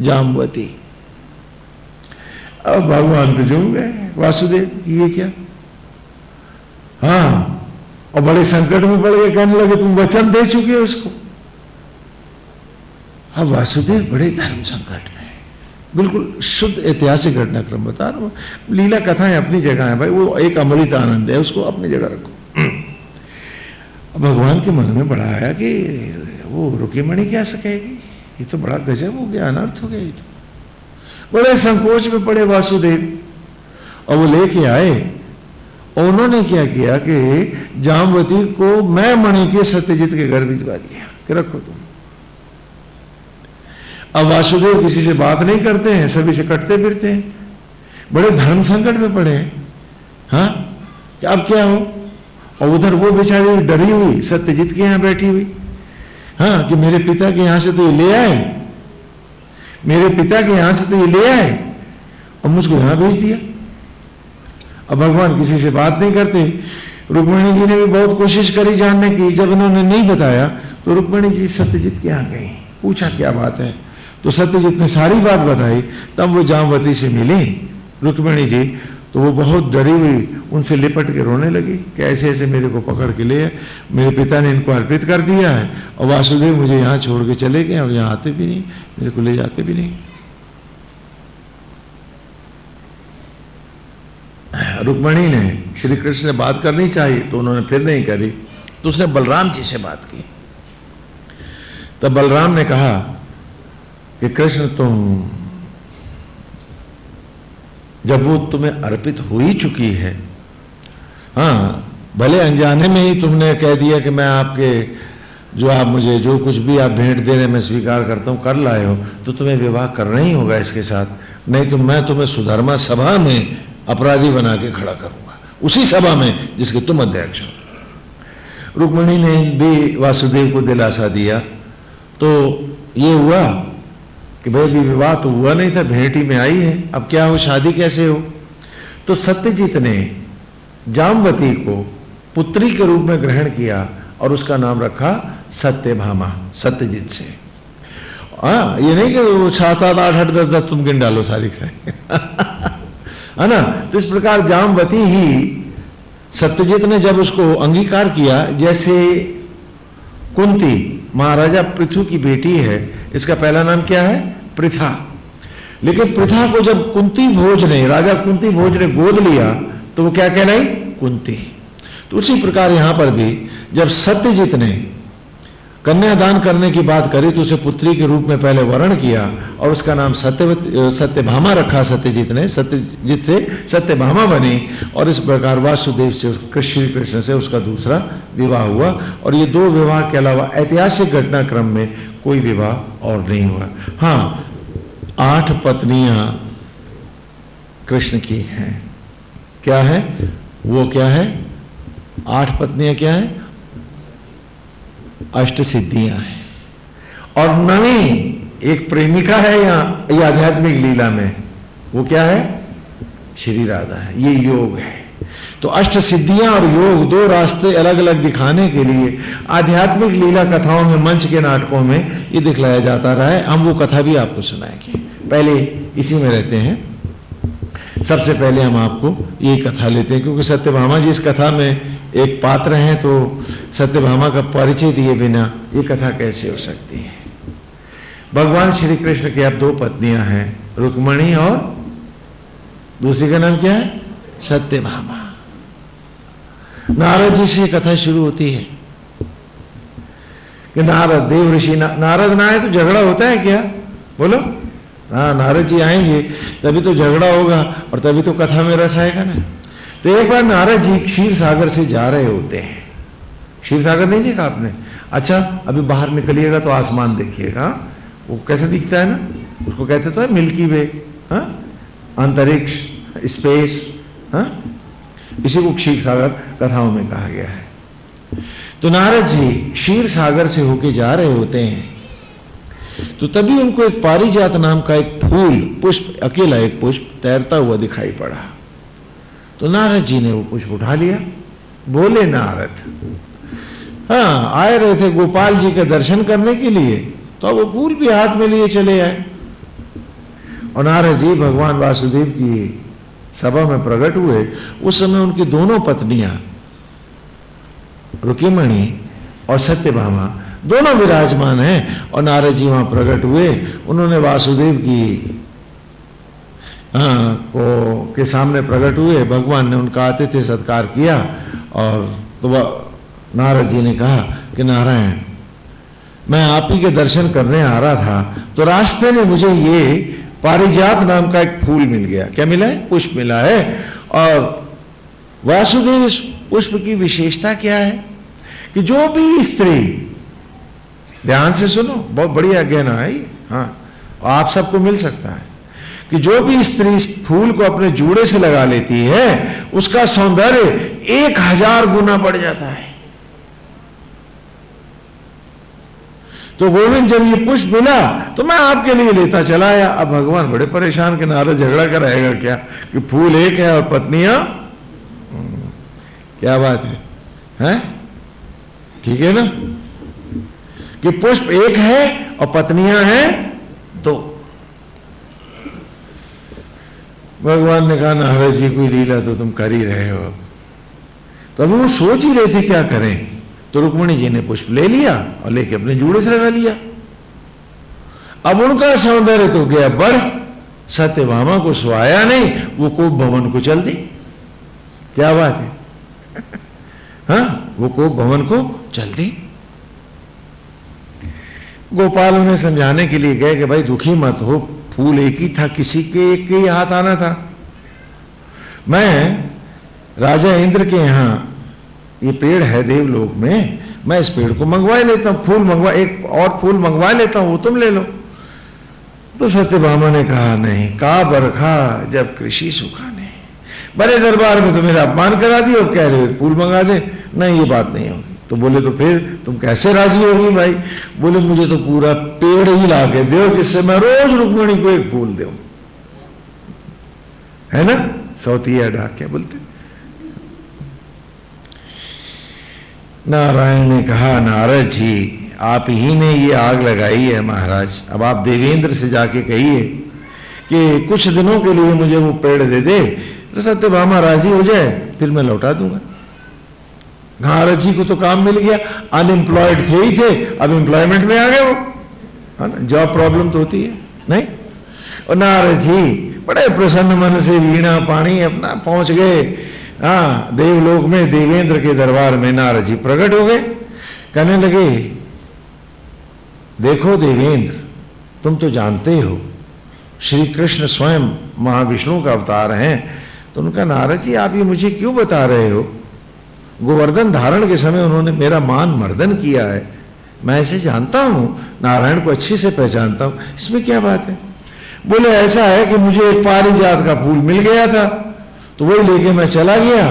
जामवती। अब भगवान तो झूम गए। वासुदेव, ये क्या? हाँ और बड़े संकट में पड़ गए, कहने लगे, तुम वचन दे चुके हो उसको अब वासुदेव बड़े धर्म संकट बिल्कुल शुद्ध ऐतिहासिक घटनाक्रम बता रहा हूँ। लीला कथाएँ अपनी जगह है भाई, वो एक अमृत आनंद है, उसको अपनी जगह रखो। भगवान के मन में बड़ा आया कि वो रुकीमणि क्या सकेगी? ये तो बड़ा गजब हो गया, अनर्थ हो गया ये तो। बड़े संकोच में पड़े वासुदेव। और वो लेके आए, और उन्होंने क्या किया कि जामवती को मैं मणि के सत्यजीत के घर भिजवा दिया कि रखो तुम। अब वासुदेव किसी से बात नहीं करते हैं, सभी से कटते फिरते हैं। बड़े धर्म संकट में पड़े हैं। हाँ? कि अब क्या हो? और उधर वो बेचारी डरी हुई, सत्यजीत के यहाँ बैठी हुई। हाँ कि मेरे पिता के यहाँ से तो ये ले आए। मेरे पिता के यहाँ से तो ये ले आए। और मुझको यहाँ भेज दिया। अब भगवान किसी से बात नहीं करते। रुक्मणी जी ने भी बहुत कोशिश करी जानने की। जब उन्होंने नहीं बताया तो रुक्मणी जी सत्यजीत के यहाँ गई। पूछा, क्या बात है? तो सत्यजीत ने सारी बात बताई, तब वो जामवती से मिली। रुक्मणी जी तो वो बहुत डरी हुई, उनसे लिपट के रोने लगी कि ऐसे ऐसे मेरे को पकड़ के ले मेरे पिता ने इनको अर्पित कर दिया है। और वासुदेव मुझे यहाँ छोड़ के चले गए और यहाँ आते भी नहीं, मेरे को ले जाते भी नहीं। रुक्मणी ने श्री कृष्ण से बात करनी चाहिए तो उन्होंने फिर नहीं करी। तो उसने बलराम जी से बात की। तब बलराम ने कहा कि कृष्ण तुम, जब वो तुम्हें अर्पित हो ही चुकी है हाँ भले अनजाने में ही तुमने कह दिया कि मैं आपके, जो आप मुझे, जो कुछ भी आप भेंट देने में स्वीकार करता हूँ, कर लाए हो तो तुम्हें विवाह करना ही होगा इसके साथ। नहीं तो मैं तुम्हें सुधर्मा सभा में अपराधी बना के खड़ा करूँगा, उसी सभा में जिसके तुम अध्यक्ष हो। रुक्मणी ने भी वासुदेव को दिलासा दिया। तो ये हुआ कि भाई अभी विवाह तो हुआ नहीं था, भेंट में आई है, अब क्या हो, शादी कैसे हो? तो सत्यजीत ने जामवती को पुत्री के रूप में ग्रहण किया और उसका नाम रखा सत्यभामा, सत्यजीत से। हाँ ये नहीं कि वो सात आठ आठ, दस दस तुम गिन डालो सारी से। है ना? तो इस प्रकार जामवती ही सत्यजीत ने जब उसको अंगीकार किया, जैसे कुंती महाराजा पृथु की बेटी है। इसका पहला नाम क्या है? प्रथा लेकिन प्रथा को जब कुंती भोज ने, राजा कुंती भोज ने गोद लिया तो वो क्या कहलाई? कुंती। तो उसी प्रकार यहाँ पर भी जब सत्यजीत ने कन्यादान करने की बात करी तो उसे पुत्री के रूप में पहले वर्ण किया और उसका नाम सत्य सत्यभामा रखा सत्यजीत ने। सत्यजीत से सत्यभामा बनी और इस प्रकार वासुदेव से, श्री कृष्ण से उसका दूसरा विवाह हुआ। और ये दो विवाह के अलावा ऐतिहासिक घटनाक्रम में कोई विवाह और नहीं हुआ। हाँ आठ पत्नियाँ कृष्ण की हैं। क्या है? वो क्या है? आठ पत्नियाँ क्या है? अष्ट सिद्धियाँ हैं। और नवी, एक प्रेमिका है यहाँ, ये आध्यात्मिक लीला में। वो क्या है? श्री राधा है। ये योग है। तो अष्ट सिद्धियाँ और योग दो रास्ते अलग अलग दिखाने के लिए आध्यात्मिक लीला कथाओं में, मंच के नाटकों में ये दिखलाया जाता रहा है। हम वो कथा भी आपको सुनाएँगे। पहले इसी में रहते हैं। सबसे पहले हम आपको ये कथा लेते हैं, क्योंकि सत्यभामा जी इस कथा में एक पात्र हैं तो सत्यभामा का परिचय दिए बिना ये कथा कैसे हो सकती है? भगवान श्री कृष्ण की अब दो पत्नियाँ हैं रुक्मणी और दूसरी का नाम क्या है? सत्यभामा। नारद जी से कथा शुरू होती है कि नारद देव ऋषि ना, नारद ना आए तो झगड़ा होता है क्या? बोलो। हाँ नारद जी आएँगे तभी तो झगड़ा होगा और तभी तो कथा में रस आएगा ना। तो एक बार नारद जी क्षीर सागर से जा रहे होते हैं। क्षीर सागर नहीं देखा आपने? अच्छा अभी बाहर निकलिएगा तो आसमान देखिएगा। वो कैसे दिखता है ना? उसको कहते तो है मिल्की वे हाँ? अंतरिक्ष, स्पेस हाँ? इसी को क्षीर सागर कथाओं में कहा गया है। तो नारद जी क्षीर सागर से होके जा रहे होते हैं। तो तभी उनको एक पारिजात नाम का एक फूल, पुष्प, अकेला एक पुष्प तैरता हुआ दिखाई पड़ा। तो नारद जी ने वो पुष्प उठा लिया। बोले, नारद हाँ आए रहे थे गोपाल जी के दर्शन करने के लिए तो वो फूल भी हाथ में लिए चले आए। और नारद जी भगवान वासुदेव की सभा में प्रकट हुए। उस समय उनकी दोनों पत्नियाँ, रुकिमणि और सत्यभामा, दोनों विराजमान हैं। और नारद जी वहाँ प्रकट हुए। उन्होंने वासुदेव की को के सामने प्रकट हुए, भगवान ने उनका आतिथ्य सत्कार किया और तो नारद जी ने कहा कि नारायण, मैं आप ही के दर्शन करने आ रहा था तो रास्ते में मुझे ये पारिजात नाम का एक फूल मिल गया। क्या मिला है? पुष्प मिला है। और वासुदेव इस पुष्प की विशेषता क्या है? कि जो भी स्त्री, ध्यान से सुनो, बहुत बढ़िया गहना है हाँ आप सबको मिल सकता है। कि जो भी स्त्री इस फूल को अपने जूड़े से लगा लेती है उसका सौंदर्य एक हज़ार गुना बढ़ जाता है। तो गोविंद जब ये पुष्प मिला तो मैं आपके लिए लेता चला आया। अब भगवान बड़े परेशान के नारे झगड़ा कराएगा क्या? कि फूल एक है और पत्नियाँ? हम्म, क्या बात है? हैं? ठीक है ना? कि पुष्प एक है और पत्नियाँ हैं दो। भगवान ने कहा, नारद जी, कोई लीला तो तुम कर ही रहे हो। तो अभी वो सोच ही रहे थे, क्या करें? तो रुक्मणी जी ने पुष्प ले लिया और लेके अपने जूड़े से लगा लिया। अब उनका सौंदर्य तो गया बढ़। सत्यभामा को सुहाया नहीं, वो कोप भवन को चल दी। क्या बात है? हाँ वो कोप भवन को चल दी। गोपाल उन्हें समझाने के लिए गए कि, भाई, दुखी मत हो। फूल एक ही था, किसी के एक के ही हाथ आना था। मैं राजा इंद्र के यहाँ, ये पेड़ है देवलोक में, मैं इस पेड़ को मंगवा लेता हूँ, फूल मंगवा, एक और फूल मंगवा लेता हूँ, वो तुम ले लो। तो सत्यभामा ने कहा, नहीं का बरखा जब कृषि सुखाने बड़े दरबार में तो मेरा अपमान करा दिया कह रहे, फूल मंगा दे। नहीं, ये बात नहीं होगी। तो बोले तो फिर तुम कैसे राज़ी होगी भाई? बोले, मुझे तो पूरा पेड़ ही ला के दो, जिससे मैं रोज रुक्मणी को एक फूल दू। है ना? सौतिया डाक क्या बोलते। नारायण ने कहा, नारद जी, आप ही ने ये आग लगाई है महाराज। अब आप देवेंद्र से जाके कहिए कि कुछ दिनों के लिए मुझे वो पेड़ दे दे। तो सत्यभामा राज़ी हो जाए, फिर मैं लौटा दूँगा। नारद जी को तो काम मिल गया। अनएम्प्लॉयड थे ही थे, अब एम्प्लॉयमेंट में आ गए वो। है ना जॉब प्रॉब्लम तो होती है, नहीं? और नारद जी बड़े प्रसन्न मन से वीणा पानी अपना पहुँच गए। हाँ देवलोक में देवेंद्र के दरबार में नारद जी प्रकट हो गए। कहने लगे, देखो देवेंद्र, तुम तो जानते हो श्री कृष्ण स्वयं महाविष्णु का अवतार हैं। तो उनका नारद जी आप ये मुझे क्यों बता रहे हो? गोवर्धन धारण के समय उन्होंने मेरा मान मर्दन किया है। मैं ऐसे जानता हूँ, नारायण को अच्छे से पहचानता हूँ। इसमें क्या बात है? बोले, ऐसा है कि मुझे एक पारिजात का फूल मिल गया था तो वही लेके मैं चला गया।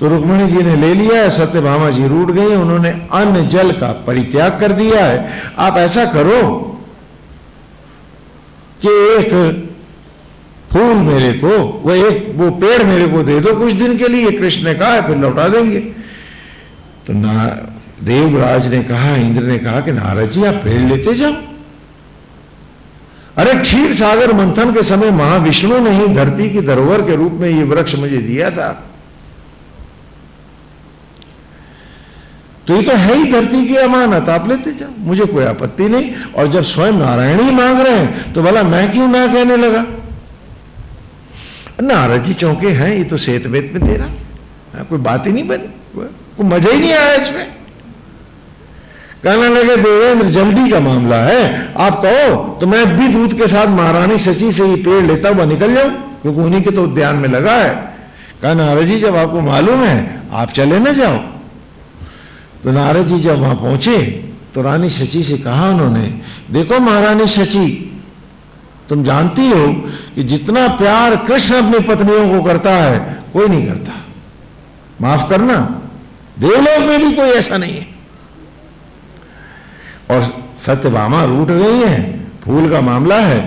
तो रुक्मणी जी ने ले लिया है, सत्यभामा जी रूट गई उन्होंने अन्न जल का परित्याग कर दिया है। आप ऐसा करो कि एक फूल मेरे को, वो एक, वो पेड़ मेरे को दे दो, कुछ दिन के लिए, कृष्ण ने कहा है, फिर लौटा देंगे। तो ना देवराज ने कहा इंद्र ने कहा कि नारद जी आप पेड़ लेते जाओ। अरे क्षीर सागर मंथन के समय महाविष्णु ने ही धरती की धरोहर के रूप में ये वृक्ष मुझे दिया था। तो ये तो है ही धरती की अमानत आप लेते जाओ मुझे कोई आपत्ति नहीं। और जब स्वयं नारायण ही मांग रहे हैं तो भला मैं क्यों ना कहने लगा? नारद जी चौंके हैं ये तो सेत वेत में दे रहा। हाँ, कोई बात ही नहीं बनी। कोई मज़ा ही नहीं आया इसमें। कहने लगे, देवेंद्र, जल्दी का मामला है। आप कहो तो मैं भी दूध के साथ महारानी सची से ही पेड़ लेता हुआ निकल जाऊँ, क्योंकि उन्हीं के तो उद्यान में लगा है। कहा, नारद जी, जब आपको मालूम है, आप चले ना जाओ। तो नारद जी जब वहाँ पहुँचे तो रानी शची से कहा उन्होंने, देखो महारानी शची, तुम जानती हो कि जितना प्यार कृष्ण अपनी पत्नियों को करता है, कोई नहीं करता। माफ़ करना देवलोक में भी कोई ऐसा नहीं है। और सत्यभामा रूट गई है, फूल का मामला है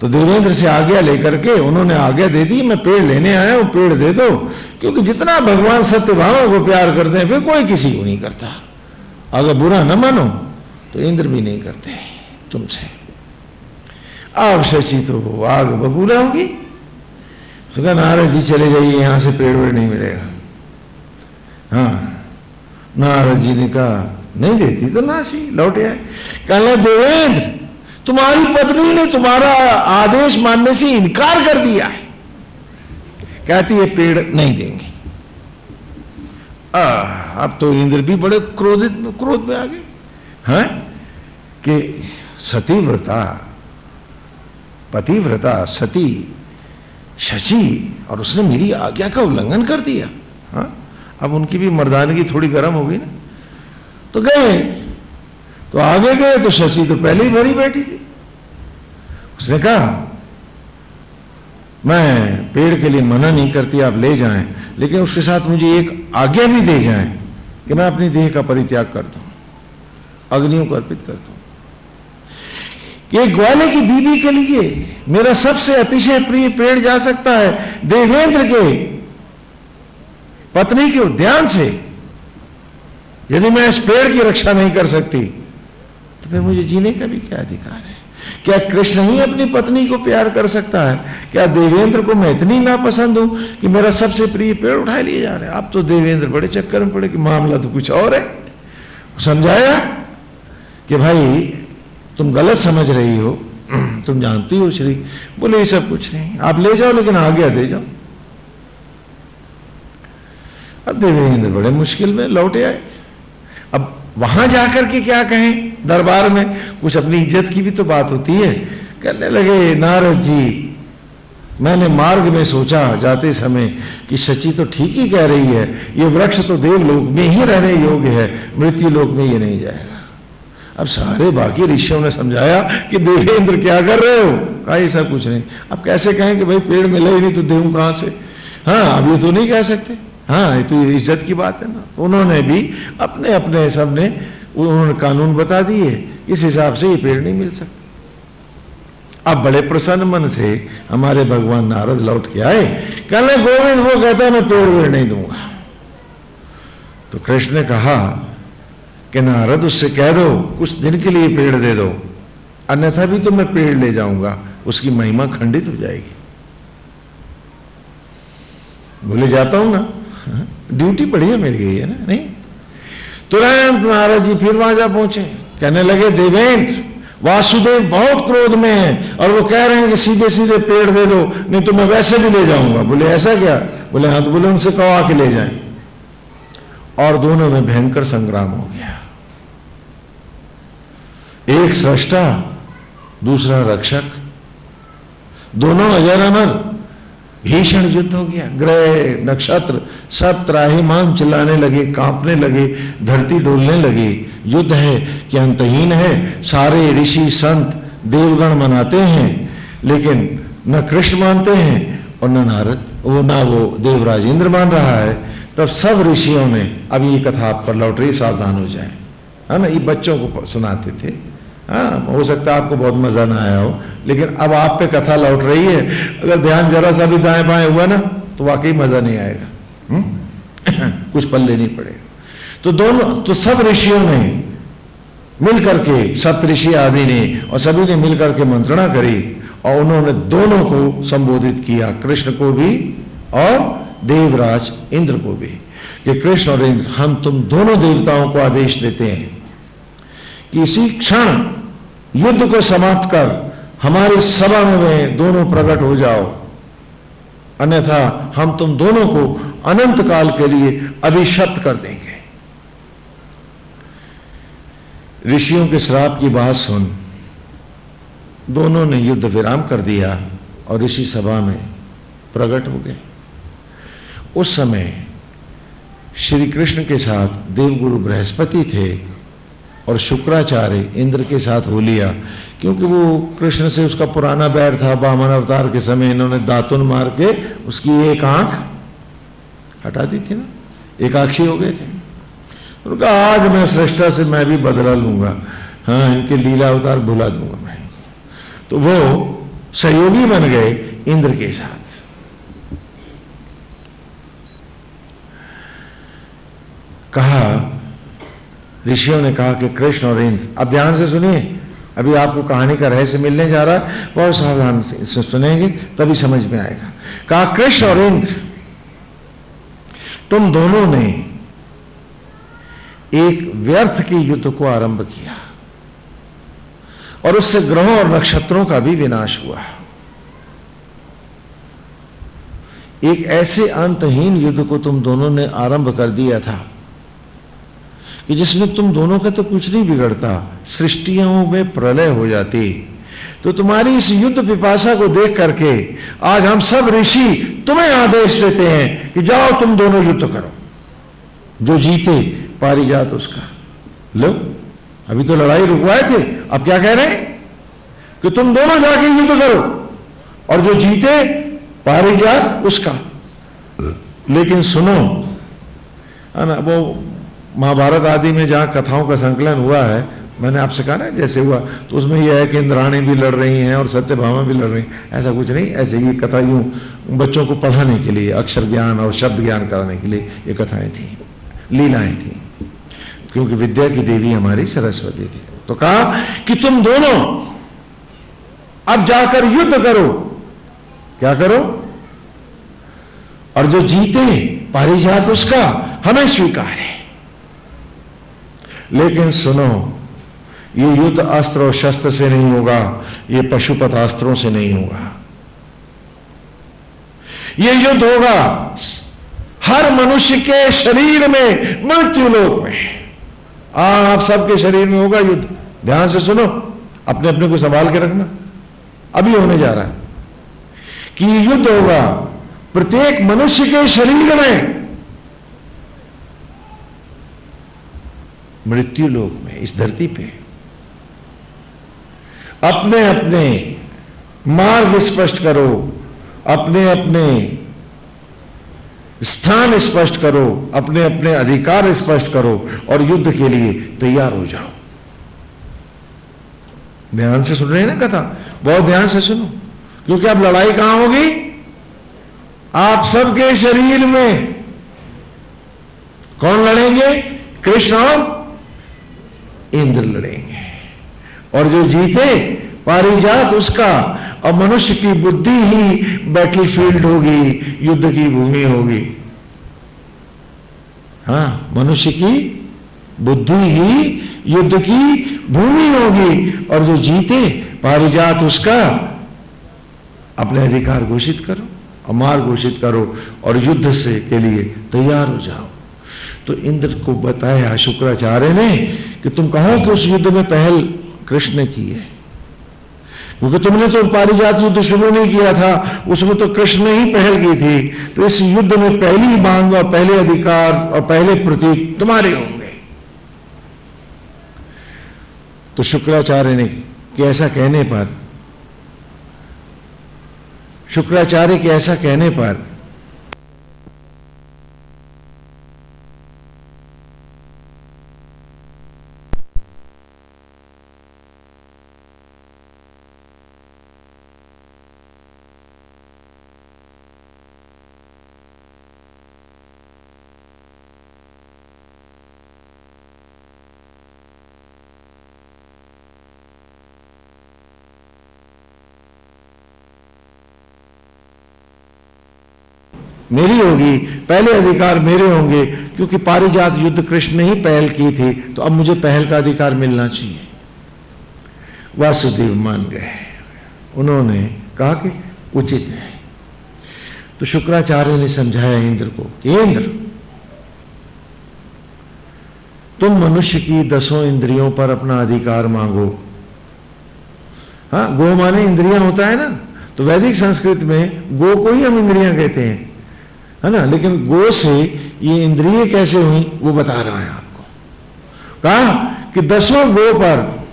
तो देवेंद्र से आज्ञा लेकर के उन्होंने आज्ञा दे दी, मैं पेड़ लेने आया हूँ, पेड़ दे दो, क्योंकि जितना भगवान सत्यभामा को प्यार करते हैं, फिर कोई किसी को नहीं करता। अगर बुरा न मानो तो इंद्र भी नहीं करते तुमसे। आप शची तो आग बबूला होगी। तो नारद जी चले जाइए, यहाँ से पेड़ वेड़ नहीं मिलेगा। हाँ। नारद जी ने कहा नहीं देती तो नासी लौटे आए। कहना देवेंद्र तुम्हारी पत्नी ने तुम्हारा आदेश मानने से इनकार कर दिया है। कहती है पेड़ नहीं देंगे। आ, अब तो इंद्र भी बड़े क्रोधित क्रोध में आ गए। हैं? कि सतीव्रता पतिव्रता सती शशि और उसने मेरी आज्ञा का उल्लंघन कर दिया। हा? अब उनकी भी मर्दानगी थोड़ी गर्म होगी ना। तो गए। तो आगे गए तो शशि तो पहले ही भरी बैठी थी। उसने कहा, मैं पेड़ के लिए मना नहीं करती, आप ले जाएँ, लेकिन उसके साथ मुझे एक आज्ञा भी दे जाएँ कि मैं अपनी देह का परित्याग कर दूँ, अग्नियों को अर्पित कर दूँ। कि ग्वाले की बीबी के लिए मेरा सबसे अतिशय प्रिय पेड़ जा सकता है, देवेंद्र के पत्नी के उद्यान से यदि मैं इस पेड़ की रक्षा नहीं कर सकती तो फिर मुझे जीने का भी क्या अधिकार है? क्या कृष्ण ही अपनी पत्नी को प्यार कर सकता है? क्या देवेंद्र को मैं इतनी नापसंद हूँ कि मेरा सबसे प्रिय पेड़ उठा लिए जा रहे हैं? अब तो देवेंद्र बड़े चक्कर में पड़े कि मामला तो कुछ और है। समझाया कि भाई, तुम गलत समझ रही हो। तुम जानती हो श्री। बोले, ये सब कुछ नहीं। आप ले जाओ, लेकिन आज्ञा दे जाओ। अब देवेंद्र बड़े मुश्किल में लौटे आए। अब वहाँ जाकर के क्या कहें दरबार में? कुछ अपनी इज़्ज़त की भी तो बात होती है। कहने लगे, नारद जी, मैंने मार्ग में सोचा जाते समय कि शची तो ठीक ही कह रही है, ये वृक्ष तो देवलोक में ही रहने योग्य है मृत्यु लोक में ये नहीं जाएगा। अब सारे बाकी ऋषियों ने समझाया कि देवेंद्र क्या कर रहे हो? कहा, ऐसा कुछ नहीं। अब कैसे कहें कि भाई पेड़ मिले ही नहीं तो देहूं कहाँ से? हाँ अब ये तो नहीं कह सकते। हाँ ये तो इज़्ज़त की बात है ना। तो उन्होंने भी अपने अपने सबने उन्होंने कानून बता दिए, इस हिसाब से ये पेड़ नहीं मिल सकता। अब बड़े प्रसन्न मन से हमारे भगवान नारद लौट के आए, कहने गोविंद, वो कहता है, मैं पेड़ वेड़ नहीं दूँगा। तो कृष्ण ने कहा कि नारद, उससे कह दो, कुछ दिन के लिए पेड़ दे दो, अन्यथा भी तो मैं पेड़ ले जाऊँगा, उसकी महिमा खंडित हो जाएगी। बोले, जाता हूँ ना? ड्यूटी बढ़िया मिल गई है ना? नहीं? तुरंत नारद जी फिर वहाँ जा पहुँचे। कहने लगे, देवेंद्र, वासुदेव बहुत क्रोध में है और वो कह रहे हैं कि सीधे सीधे पेड़ दे दो, नहीं तो मैं वैसे भी ले जाऊँगा। बोले, ऐसा क्या? बोले हाँ तो बोले, उनसे कहो, आके ले जाए। और दोनों में भयंकर संग्राम हो गया। एक सृष्टा, दूसरा रक्षक, दोनों अजर अमर भीषण युद्ध हो गया। ग्रह, नक्षत्र सब त्राहीमान चिल्लाने लगे, कांपने लगे, धरती डोलने लगे। युद्ध है कि अंतहीन है। सारे ऋषि, संत, देवगण मनाते हैं, लेकिन न कृष्ण मानते हैं और न नारद। वो ना वो देवराज इंद्र मान रहा है। तब सब ऋषियों ने अब ये कथा आप पर लौट रही, सावधान हो जाए। है ना? ये बच्चों को सुनाते थे। हाँ हो सकता है आपको बहुत मज़ा ना आया हो, लेकिन अब आप पे कथा लौट रही है अगर ध्यान जरा सा भी दाएँ बाएँ हुआ ना तो वाकई मज़ा नहीं आएगा? हम्म? कुछ पल्ले नहीं पड़ेगा तो दोनों तो सब ऋषियों ने मिल करके सप्त ऋषि आदि ने और सभी ने मिल करके मंत्रणा करी और उन्होंने दोनों को संबोधित किया, कृष्ण को भी और देवराज इंद्र को भी कि कृष्ण और इंद्र, हम तुम दोनों देवताओं को आदेश देते हैं कि इसी क्षण युद्ध को समाप्त कर हमारी सभा में दोनों प्रकट हो जाओ। अन्यथा हम तुम दोनों को अनंत काल के लिए अभिशप्त कर देंगे। ऋषियों के श्राप की बात सुन। दोनों ने युद्ध विराम कर दिया और ऋषि सभा में प्रकट हो गए। उस समय श्री कृष्ण के साथ देवगुरु बृहस्पति थे और शुक्राचार्य इंद्र के साथ हो लिया, क्योंकि वो कृष्ण से उसका पुराना बैर था, बामन अवतार के समय इन्होंने दातुन मार के उसकी एक आँख हटा दी थी ना, एकाक्षी हो गए थे। उनका आज मैं श्रेष्ठा से मैं भी बदला लूँगा। हाँ इनके लीला अवतार भुला दूँगा मैं। तो वो सहयोगी बन गए इंद्र के साथ। कहा ऋषियों ने कहा कि कृष्ण और इंद्र, अब ध्यान से सुनिए। अभी आपको कहानी का रहस्य मिलने जा रहा है, बहुत सावधान से सुनेंगे, तभी समझ में आएगा। कहा, कृष्ण और इंद्र, तुम दोनों ने एक व्यर्थ के युद्ध को आरंभ किया और उससे ग्रहों और नक्षत्रों का भी विनाश हुआ। एक ऐसे अंतहीन युद्ध को तुम दोनों ने आरंभ कर दिया था कि जिसमें तुम दोनों का तो कुछ नहीं बिगड़ता, सृष्टियों में, प्रलय हो जाती। तो तुम्हारी इस युद्ध पिपासा को देख करके आज हम सब ऋषि तुम्हें आदेश देते हैं कि जाओ तुम दोनों युद्ध करो। जो जीते, पारिजात उसका। लो, अभी तो लड़ाई रुकवाए थे, अब क्या कह रहे हैं? कि तुम दोनों जाके युद्ध करो, और जो जीते, पारिजात उसका। लेकिन सुनो, है ना, वो महाभारत आदि में जहाँ कथाओं का संकलन हुआ है, मैंने आपसे कहा ना, जैसे हुआ तो उसमें यह है कि इंद्राणी भी लड़ रही हैं और सत्यभामा भी लड़ रही हैं। ऐसा कुछ नहीं, ऐसे ये कथा यूँ बच्चों को पढ़ाने के लिए, अक्षर ज्ञान और शब्द ज्ञान कराने के लिए ये कथाएँ थी, लीलाएँ थी। क्योंकि विद्या की देवी हमारी सरस्वती थी। तो कहा कि तुम दोनों अब जाकर युद्ध करो। क्या करो? और जो जीते, पारिजात उसका हमें स्वीकार है। लेकिन सुनो ये युद्ध अस्त्र और शस्त्र से नहीं होगा ये पशुपत अस्त्रों से नहीं होगा। ये युद्ध होगा हर मनुष्य के शरीर में मृत्यु लोक में। आ, आप सबके शरीर में होगा युद्ध। ध्यान से सुनो अपने अपने को संभाल के रखना। अभी होने जा रहा है कि युद्ध होगा प्रत्येक मनुष्य के शरीर में मृत्यु लोक में, इस धरती पे। अपने अपने मार्ग स्पष्ट करो अपने अपने स्थान स्पष्ट करो अपने अपने अधिकार स्पष्ट करो और युद्ध के लिए तैयार हो जाओ। ध्यान से सुन रहे हैं ना कथा? बहुत ध्यान से सुनो। क्योंकि अब लड़ाई कहाँ होगी? आप सबके शरीर में। कौन लड़ेंगे? कृष्ण और इंद्र लड़ेंगे और जो जीते, पारिजात उसका, और मनुष्य की बुद्धि ही बैटल फ़ील्ड होगी, युद्ध की भूमि होगी। हाँ मनुष्य की बुद्धि ही युद्ध की भूमि होगी, और जो जीते, पारिजात उसका अपने अधिकार घोषित करो और अमार घोषित करो, और युद्ध से के लिए तैयार हो जाओ। तो इंद्र को बताया, शुक्राचार्य ने, कि तुम कहो कि उस युद्ध में पहल कृष्ण ने की है। क्योंकि तुमने तो पारिजात युद्ध शुरू नहीं किया था, उसमें तो कृष्ण ने ही पहल की थी। तो इस युद्ध में पहली मांग और पहले अधिकार और पहले प्रतीक तुम्हारे होंगे। तो शुक्राचार्य ने कि ऐसा कहने पर, शुक्राचार्य के ऐसा कहने पर मेरी होगी, पहले अधिकार मेरे होंगे, क्योंकि पारिजात युद्ध कृष्ण ने ही पहल की थी तो अब मुझे पहल का अधिकार मिलना चाहिए। वासुदेव मान गए। उन्होंने कहा कि उचित है। तो शुक्राचार्य ने समझाया इंद्र को कि, इंद्र, तुम मनुष्य की दसों इंद्रियों पर अपना अधिकार मांगो। हाँ गो माने इंद्रियाँ होता है ना? तो वैदिक संस्कृत में गो को ही हम इंद्रियाँ कहते हैं। है ना? लेकिन गो से ये इंद्रिय कैसे हुई, वो बता रहा है आपको। कहा कि दसों गो पर,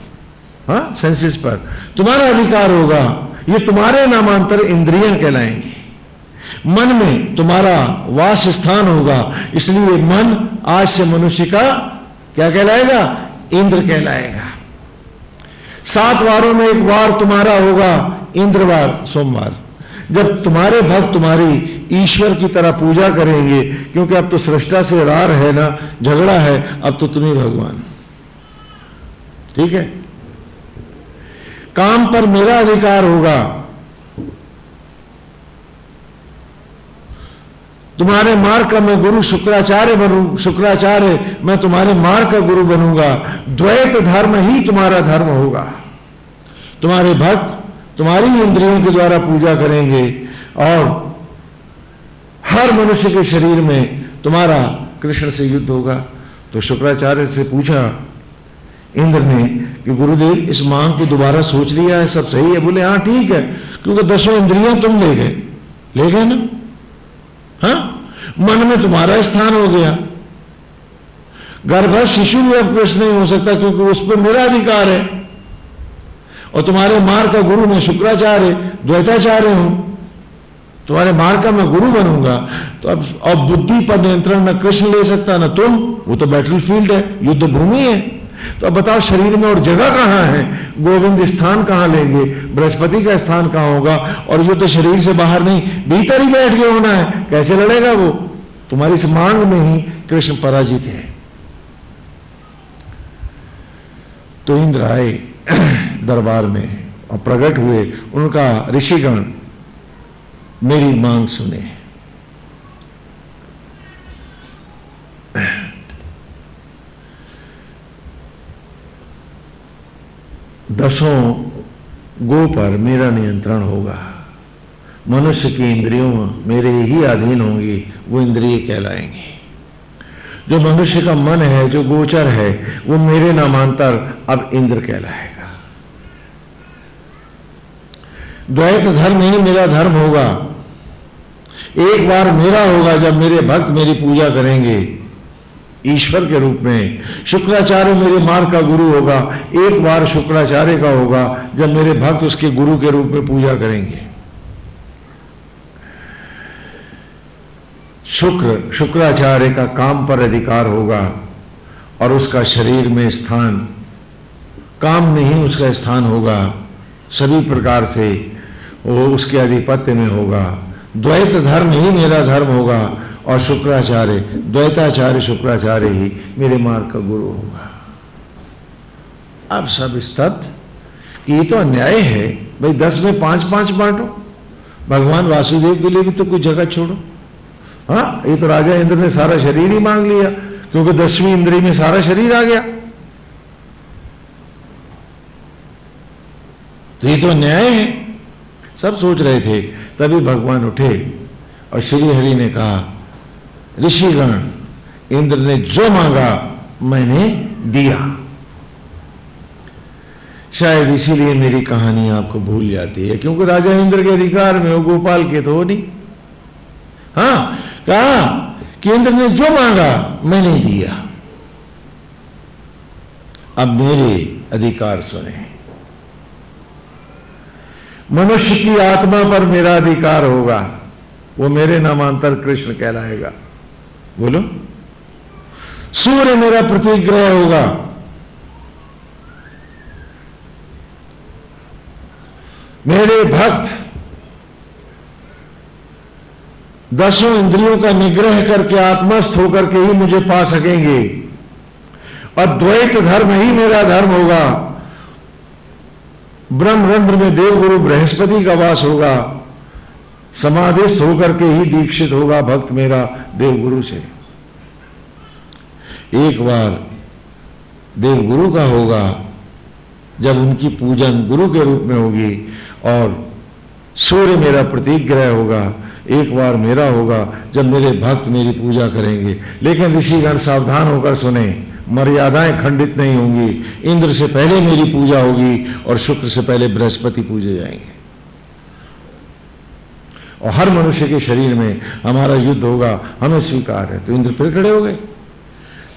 हा सेंसिस पर, तुम्हारा अधिकार होगा, ये तुम्हारे नामांतर इंद्रियाँ कहलाएँगे। मन में तुम्हारा वास स्थान होगा, इसलिए मन आज से मनुष्य का क्या कहलाएगा? इंद्र कहलाएगा। सात वारों में एक वार तुम्हारा होगा, इंद्रवार, सोमवार। जब तुम्हारे भक्त तुम्हारी ईश्वर की तरह पूजा करेंगे, क्योंकि अब तो सृष्टा से रार है ना, झगड़ा है, अब तो तुम्हें भगवान। ठीक है? काम पर मेरा अधिकार होगा। तुम्हारे मार्ग का मैं गुरु शुक्राचार्य बनू, शुक्राचार्य, मैं तुम्हारे मार्ग का गुरु बनूँगा। द्वैत धर्म ही तुम्हारा धर्म होगा। तुम्हारे भक्त तुम्हारी इंद्रियों के द्वारा पूजा करेंगे और हर मनुष्य के शरीर में तुम्हारा कृष्ण से युद्ध होगा। तो शुक्राचार्य से पूछा, इंद्र ने कि गुरुदेव, इस मांग को दोबारा सोच लिया है, सब सही है? बोले हाँ ठीक है, क्योंकि दसों इंद्रियाँ तुम ले गए। ले गए ना? हाँ? मन में तुम्हारा स्थान हो गया। गर्भ शिशु भी अब कृष्ण नहीं हो सकता क्योंकि उस पर मेरा अधिकार है। और तुम्हारे मार्ग का गुरु मैं शुक्राचार्य, द्वैताचार्य हूँ। तुम्हारे मार्ग का मैं गुरु बनूँगा। तो अब अब बुद्धि पर नियंत्रण न कृष्ण ले सकता, न तुम। वो तो बैटल फ़ील्ड है, युद्ध भूमि है। तो अब बताओ शरीर में और जगह कहाँ है? गोविंद स्थान कहाँ लेंगे? बृहस्पति का स्थान कहाँ होगा? और युद्ध शरीर से बाहर नहीं, भीतर ही बैठ के होना है। कैसे लड़ेगा वो? तुम्हारी इस मांग में ही कृष्ण पराजित है। तो इंद्र आए। दरबार में और प्रकट हुए, उनका ऋषिगण मेरी मांग सुने। दसों गो पर मेरा नियंत्रण होगा। मनुष्य की इंद्रियों मेरे ही अधीन होंगी, वो इंद्रिय कहलाएँगी। जो मनुष्य का मन है, जो गोचर है, वो मेरे नामांतर अब इंद्र कहलाएगा द्वैत धर्म ही मेरा धर्म होगा। एक बार मेरा होगा जब मेरे भक्त मेरी पूजा करेंगे। ईश्वर के रूप में। शुक्राचार्य मेरे मार्ग का गुरु होगा। एक बार शुक्राचार्य का होगा जब मेरे भक्त उसके गुरु के रूप में पूजा करेंगे। शुक्र, शुक्राचार्य का काम पर अधिकार होगा और उसका शरीर में स्थान। काम में ही उसका स्थान होगा। सभी प्रकार से वो उसके आधिपत्य में होगा। द्वैत धर्म ही मेरा धर्म होगा। और शुक्राचार्य, द्वैताचार्य शुक्राचार्य ही मेरे मार्ग का गुरु होगा। अब सब स्तब्ध कि ये तो अन्याय है। भाई दस में पाँच पाँच बांटो। भगवान वासुदेव के लिए भी तो कुछ जगह छोड़ो। हाँ ये तो राजा इंद्र ने सारा शरीर ही मांग लिया, क्योंकि दसवीं इंद्री में सारा शरीर आ गया। तो ये तो न्याय है। सब सोच रहे थे, तभी भगवान उठे और श्री हरि ने कहा, ऋषिगण, इंद्र ने जो मांगा, मैंने दिया। शायद इसीलिए मेरी कहानी आपको भूल जाती है, क्योंकि राजा इंद्र के अधिकार में हो, गोपाल के तो हो नहीं। हाँ कहा कि इंद्र ने जो मांगा, मैंने दिया। अब मेरे अधिकार सुने मनुष्य की आत्मा पर मेरा अधिकार होगा, वो मेरे नामांतर कृष्ण कहलाएगा। बोलो। सूर्य मेरा प्रतिग्रह होगा। मेरे भक्त दसों इंद्रियों का निग्रह करके आत्मस्थ होकर के ही मुझे पा सकेंगे। और द्वैत धर्म ही मेरा धर्म होगा। ब्रह्मरंध्र में देवगुरु बृहस्पति का वास होगा, समाधिस्थ होकर के ही दीक्षित होगा भक्त मेरा देवगुरु से। एक बार देवगुरु का होगा, जब उनकी पूजन गुरु के रूप में होगी और सूर्य मेरा प्रतीक ग्रह होगा, एक बार मेरा होगा, जब मेरे भक्त मेरी पूजा करेंगे। लेकिन ऋषिगण सावधान होकर सुने मर्यादाएँ खंडित नहीं होंगी। इंद्र से पहले मेरी पूजा होगी और शुक्र से पहले बृहस्पति पूजे जाएँगे। और हर मनुष्य के शरीर में हमारा युद्ध होगा, हमें स्वीकार है। तो इंद्र फिर खड़े हो गए।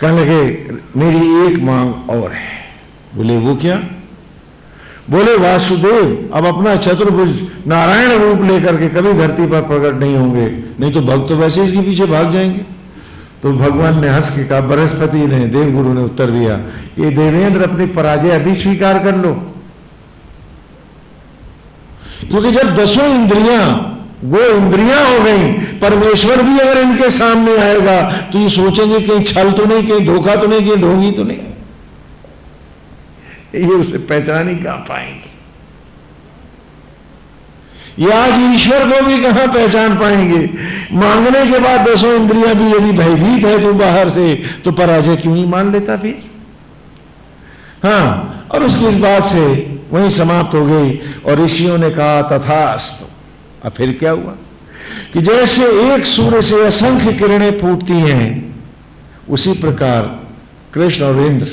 कहने लगे, मेरी एक मांग और है। बोले, वो क्या? बोले, वासुदेव, अब अपना चतुर्भुज नारायण रूप लेकर के कभी धरती पर प्रकट नहीं होंगे। नहीं तो भक्त तो वैसे इसके पीछे भाग जाएँगे। तो भगवान ने हंस के कहा, बृहस्पति ने, देवगुरु ने उत्तर दिया, ये देवेंद्र अपनी पराजय अभी स्वीकार कर लो। क्योंकि जब दसों इंद्रियाँ, वो इंद्रियाँ हो गई, परमेश्वर भी अगर इनके सामने आएगा तो ये सोचेंगे कहीं छल तो नहीं, कहीं धोखा तो नहीं, कहीं ढोंगी तो नहीं। ये उसे पहचान ही कहाँ पाएँगे? ये आज ईश्वर को भी कहाँ पहचान पाएँगे? मांगने के बाद दसों इंद्रिया भी यदि भयभीत है तू बाहर से तो पराजय क्यों ही मान लेता भी? हाँ और उसकी इस बात से वही समाप्त हो गई, और ऋषियों ने कहा, तथास्त। अब फिर क्या हुआ? कि जैसे एक सूर्य से असंख्य किरणें फूटती हैं, उसी प्रकार कृष्ण और इंद्र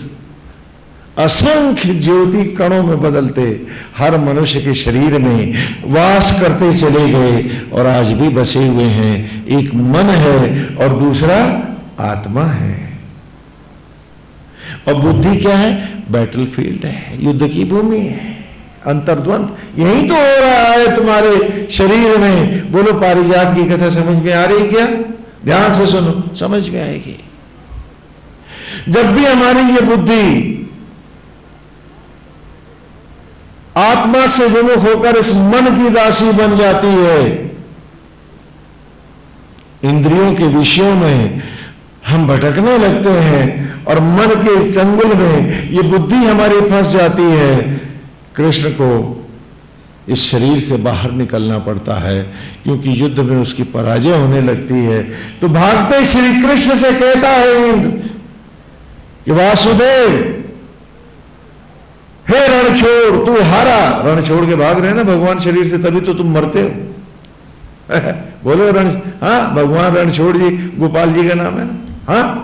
असंख्य ज्योति कणों में बदलते, हर मनुष्य के शरीर में वास करते चले गए और आज भी बसे हुए हैं। एक मन है और दूसरा आत्मा है। और बुद्धि क्या है? बैटलफील्ड है, युद्ध की भूमि है, अंतर्द्वंद। यही तो हो रहा है तुम्हारे शरीर में। बोलो, पारिजात की कथा समझ में आ रही क्या? ध्यान से सुनो, समझ में आएगी। जब भी हमारी ये बुद्धि आत्मा से विमुख होकर इस मन की दासी बन जाती है। इंद्रियों के विषयों में हम भटकने लगते हैं और मन के चंगुल में ये बुद्धि हमारी फंस जाती है। कृष्ण को इस शरीर से बाहर निकलना पड़ता है, क्योंकि युद्ध में उसकी पराजय होने लगती है। तो भागते श्री कृष्ण से कहता है इंद्र कि वासुदेव हे रण छोड़ तू हारा। रण छोड़ के भाग रहे ना भगवान शरीर से, तभी तो तुम मरते हो। बोलो रण हाँ भगवान रण छोड़ जी, गोपाल जी का नाम है ना? हाँ?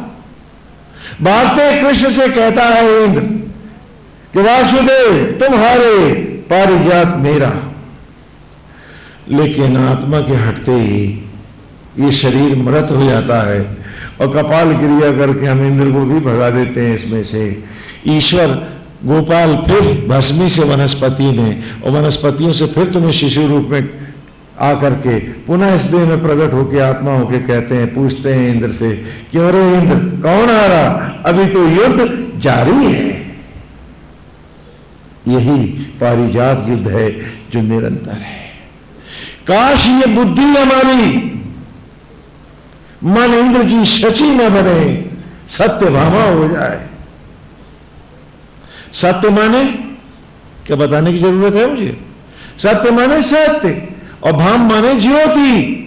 भागते कृष्ण से कहता है इंद्र कि, वासुदेव, तुम हारे, पारिजात मेरा। लेकिन आत्मा के हटते ही ये शरीर मृत हो जाता है और कपाल क्रिया करके हम इंद्र को भी भगा देते हैं इसमें से। ईश्वर गोपाल फिर भस्मी से वनस्पति में, और वनस्पतियों से फिर तुम्हें शिशु रूप में आकर के पुनः इस देह में प्रकट होकर आत्मा होके कहते हैं, पूछते हैं इंद्र से, क्यों रे इंद्र, कौन आ रहा? अभी तो युद्ध जारी है। यही पारिजात युद्ध है जो निरंतर है। काश ये बुद्धि हमारी मन इंद्र की शची न बने सत्य भामा हो जाए। सत्य माने? क्या बताने की ज़रूरत है मुझे? सत्य माने सत्य, और भाम माने ज्योति।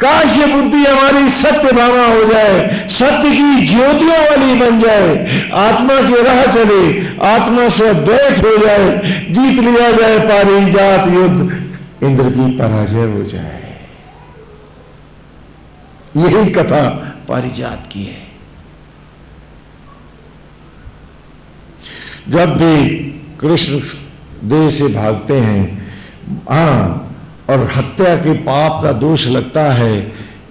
काश ये बुद्धि हमारी सत्य भावना हो जाए, सत्य की ज्योतियों वाली बन जाए, आत्मा के राह चले, आत्मा से द्वैत हो जाए, जीत लिया जाए, पारिजात युद्ध, इंद्र की पराजय हो जाए। यही कथा पारिजात की है। जब भी कृष्ण देह से भागते हैं हाँ और हत्या के पाप का दोष लगता है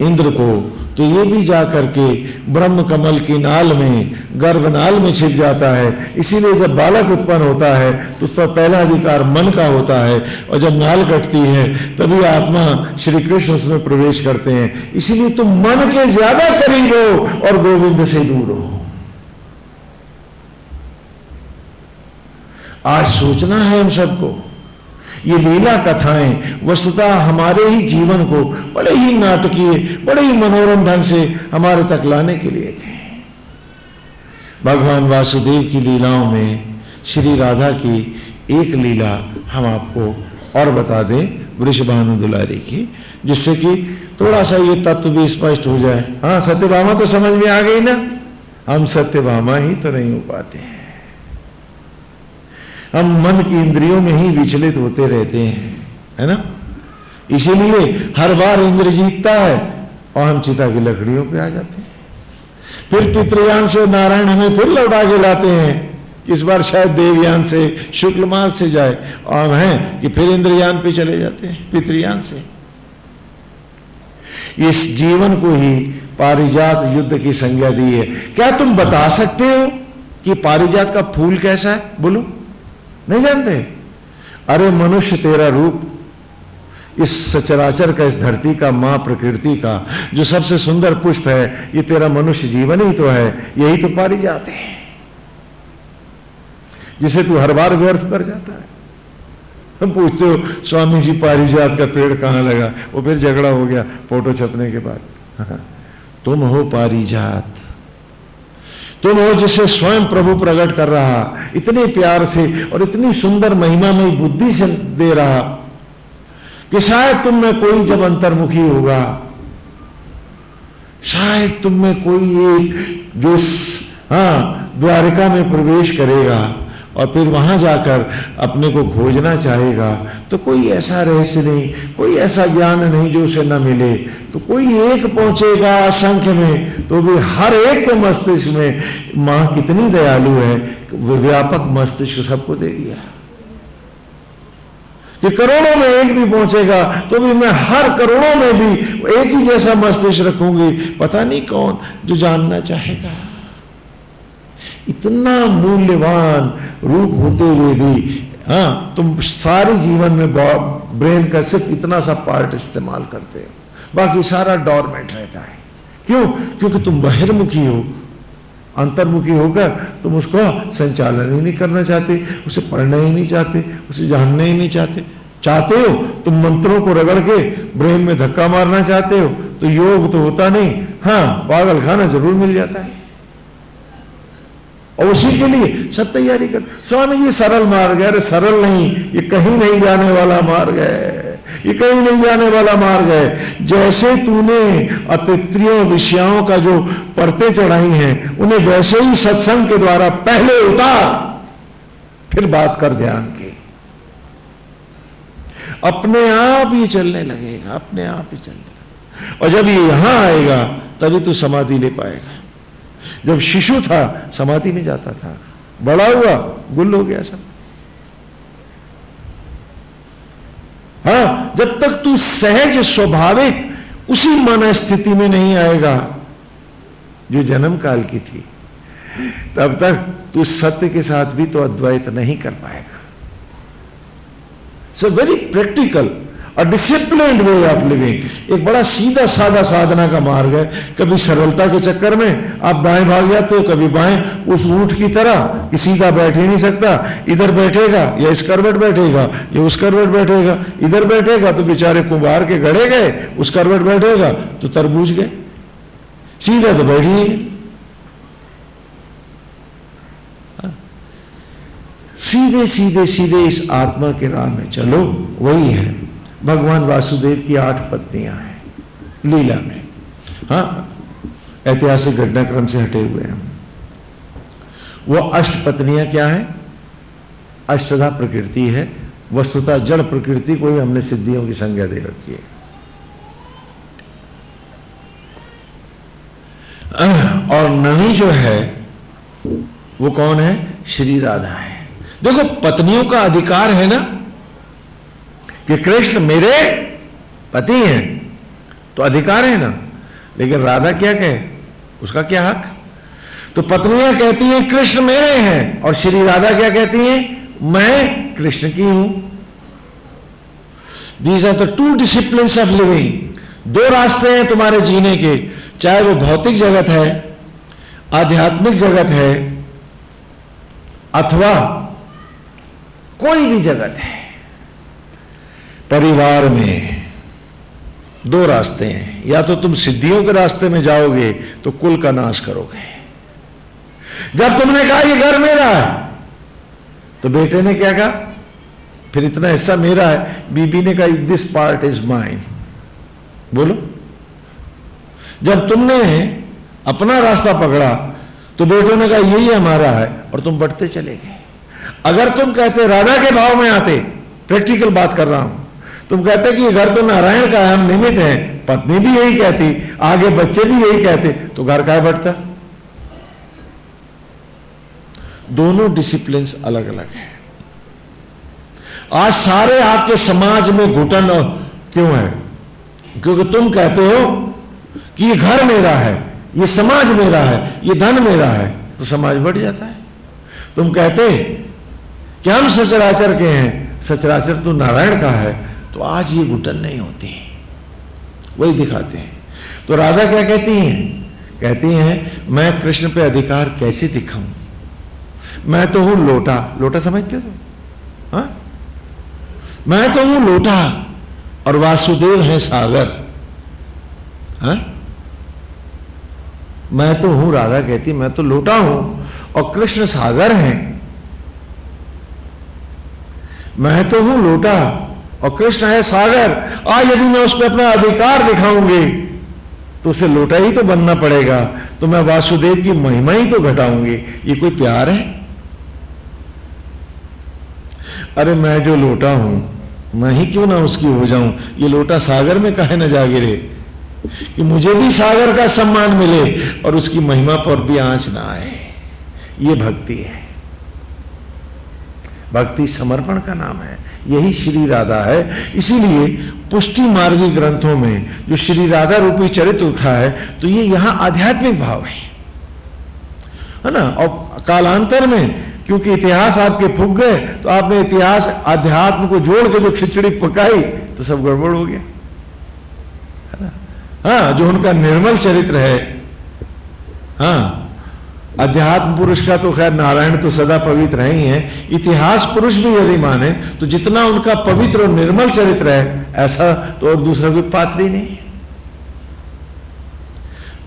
इंद्र को तो ये भी जा करके ब्रह्म कमल की नाल में, गर्भनाल में छिप जाता है। इसीलिए जब बालक उत्पन्न होता है तो उस पर पहला अधिकार मन का होता है, और जब नाल कटती है, तभी आत्मा श्री कृष्ण उसमें प्रवेश करते हैं। इसीलिए तुम मन के ज़्यादा करीब हो और गोविंद से दूर हो। आज सोचना है हम सबको। ये लीला कथाएँ वस्तुतः हमारे ही जीवन को बड़े ही नाटकीय, बड़े ही मनोरम ढंग से हमारे तक लाने के लिए थे। भगवान वासुदेव की लीलाओं में श्री राधा की एक लीला हम आपको और बता दें, वृषभानु दुलारी की, जिससे कि थोड़ा सा ये तत्व भी स्पष्ट हो जाए। हाँ सत्यभामा तो समझ में आ गई ना? हम सत्यभामा ही तो नहीं हो पाते हैं। हम मन की इंद्रियों में ही विचलित होते रहते हैं, है ना? इसीलिए हर बार इंद्र जीतता है और हम चिता की लकड़ियों पे आ जाते हैं। फिर पितृयान से नारायण हमें फिर लौटा के लाते हैं। इस बार शायद देवयान से शुक्ल मार्ग से जाए और हैं कि फिर इंद्रयान पे चले जाते हैं, पितृयान से। इस जीवन को ही पारिजात युद्ध की संज्ञा दी है। क्या तुम बता सकते हो कि पारिजात का फूल कैसा है? बोलो। नहीं जानते? अरे मनुष्य तेरा रूप, इस सचराचर का, इस धरती का, माँ प्रकृति का, जो सबसे सुंदर पुष्प है, ये तेरा मनुष्य जीवन ही तो है, यही तो पारी जाते हैं। जिसे तू हर बार व्यर्थ कर जाता है। हम पूछते हो, स्वामी जी, पारिजात का पेड़ कहाँ लगा? वो फिर झगड़ा हो गया, फ़ोटो छपने के बाद। तुम हो पारिजात। तुम हो जिसे स्वयं प्रभु प्रकट कर रहा, इतने प्यार से और इतनी सुंदर महिमा में बुद्धि से दे रहा कि शायद तुम में कोई जब अंतर्मुखी होगा, शायद तुम में कोई एक जो हाँ द्वारिका में प्रवेश करेगा। और फिर वहाँ जाकर अपने को खोजना चाहेगा तो कोई ऐसा रहस्य नहीं, कोई ऐसा ज्ञान नहीं जो उसे न मिले। तो कोई एक पहुंचेगा असंख्य में तो भी हर एक के मस्तिष्क में, माँ कितनी दयालु है व्यापक मस्तिष्क सबको दे दिया। कि करोड़ों में एक भी पहुंचेगा तो भी मैं हर करोड़ों में भी एक ही जैसा मस्तिष्क रखूँगी। पता नहीं कौन जो जानना चाहेगा। इतना मूल्यवान रूप होते हुए भी हाँ तुम सारे जीवन में ब्रेन का सिर्फ़ इतना सा पार्ट इस्तेमाल करते हो। बाकी सारा डॉर्मेंट रहता है। क्यों? क्योंकि तुम बहिर्मुखी हो। अंतर्मुखी होकर तुम उसको संचालन ही नहीं करना चाहते, उसे पढ़ना ही नहीं चाहते, उसे जानना ही नहीं चाहते। चाहते हो? तुम मंत्रों को रगड़ के ब्रेन में धक्का मारना चाहते हो तो योग तो होता नहीं। हाँ पागल खाना ज़रूर मिल जाता है। और उसी के लिए सब तैयारी कर। स्वामी जी, सरल मार्ग है। अरे सरल नहीं, ये कहीं नहीं जाने वाला मार्ग है। ये कहीं नहीं जाने वाला मार्ग है। जैसे तूने अतृप्तियों विषयों का जो परते चढ़ाई हैं, उन्हें वैसे ही सत्संग के द्वारा पहले उतार, फिर बात कर ध्यान की। अपने आप ही चलने लगेगा, अपने आप ही चलने लगेगा। और जब ये यहाँ आएगा, तभी तू समाधि ले पाएगा। जब शिशु था, समाधि में जाता था। बड़ा हुआ, गुल हो गया सब। हाँ जब तक तू सहज, स्वाभाविक, उसी मन स्थिति में नहीं आएगा, जो जन्म काल की थी, तब तक तू सत्य के साथ भी तो अद्वैत नहीं कर पाएगा। सो वेरी प्रैक्टिकल और डिसिप्लिन वे ऑफ़ लिविंग एक बड़ा सीधा साधा साधना का मार्ग है। कभी सरलता के चक्कर में आप दाएँ भाग जाते हो, कभी बाएँ। उस ऊँट की तरह कि सीधा बैठ ही नहीं सकता। इधर बैठेगा या इस करवट बैठेगा, या उस करवट बैठेगा। इधर बैठेगा तो बेचारे कुंभार के गड़े गए, उस करवट बैठेगा तो तरबूज गए। सीधा तो बैठ ही हाँ। सीधे सीधे सीधे इस आत्मा के राह में चलो। वही है। भगवान वासुदेव की आठ पत्नियाँ हैं, लीला में। हाँ ऐतिहासिक घटनाक्रम से हटे हुए हैं। वो अष्ट पत्नियाँ क्या है? अष्टधा प्रकृति है, वस्तुता जड़ प्रकृति को ही हमने सिद्धियों की संज्ञा दे रखी है। और नवी जो है, वो कौन है? श्री राधा है। देखो, पत्नियों का अधिकार है ना? कि कृष्ण मेरे पति हैं। तो अधिकार है ना। लेकिन राधा क्या कहे? उसका क्या हक? तो पत्नियाँ कहती हैं, कृष्ण मेरे हैं। और श्री राधा क्या कहती हैं? मैं कृष्ण की हूँ। These are the two discipline of living दो रास्ते हैं तुम्हारे जीने के। चाहे वो भौतिक जगत है, आध्यात्मिक जगत है, अथवा कोई भी जगत है। परिवार में दो रास्ते हैं। या तो तुम सिद्धियों के रास्ते में जाओगे तो कुल का नाश करोगे। जब तुमने कहा ये घर मेरा है तो बेटे ने क्या कहा? फिर इतना हिस्सा मेरा है, बीबी ने कहा दिस पार्ट इज़ माइन बोलो। जब तुमने अपना रास्ता पकड़ा तो बेटों ने कहा, यही हमारा है, और तुम बढ़ते चले गए। अगर तुम कहते, राधा के भाव में आते प्रैक्टिकल बात कर रहा हूँ। तुम कहते कि घर तो नारायण का है हम निमित हैं, पत्नी भी यही कहती, आगे बच्चे भी यही कहते तो घर का बढ़ता दोनों डिसिप्लिन अलग अलग है। आज सारे आपके समाज में घुटन क्यों है? क्योंकि तुम कहते हो कि ये घर मेरा है, ये समाज मेरा है, ये धन मेरा है तो समाज बढ़ जाता है। तुम कहते कि हम सचराचर के हैं, सचराचर तो नारायण का है तो आज ये घुटन नहीं होती वही दिखाते हैं। तो राधा क्या कहती हैं? कहती हैं, मैं कृष्ण पे अधिकार कैसे दिखाऊँ? मैं तो हूँ लोटा। लोटा समझते तो हा? मैं तो हूँ लोटा और वासुदेव है सागर। हा? मैं तो हूँ राधा कहती मैं तो लोटा हूँ और कृष्ण सागर हैं। मैं तो हूँ लोटा और कृष्ण है सागर, आज यदि मैं उस पर अपना अधिकार दिखाऊँगी तो उसे लोटा ही तो बनना पड़ेगा तो मैं वासुदेव की महिमा ही तो घटाऊँगी। ये कोई प्यार है? अरे मैं जो लोटा हूँ, मैं ही क्यों ना उसकी हो जाऊँ? ये लोटा सागर में कहे ना जा गिरे कि मुझे भी सागर का सम्मान मिले और उसकी महिमा पर भी आँच ना आए। ये भक्ति है। भक्ति समर्पण का नाम है। यही श्री राधा है। इसीलिए पुष्टि मार्गी ग्रंथों में जो श्री राधा रूपी चरित्र उठा है तो ये यहाँ आध्यात्मिक भाव है। है ना? और कालांतर में, क्योंकि इतिहास आपके फूक गए तो आपने इतिहास अध्यात्म को जोड़ के जो खिचड़ी पकाई तो सब गड़बड़ हो गया। है ना? हाँ जो उनका निर्मल चरित्र है। हाँ अध्यात्म पुरुष का तो खैर नारायण तो सदा पवित्र है ही है। इतिहास पुरुष भी यदि माने तो जितना उनका पवित्र और निर्मल चरित्र है, ऐसा तो और दूसरा कोई पात्र ही नहीं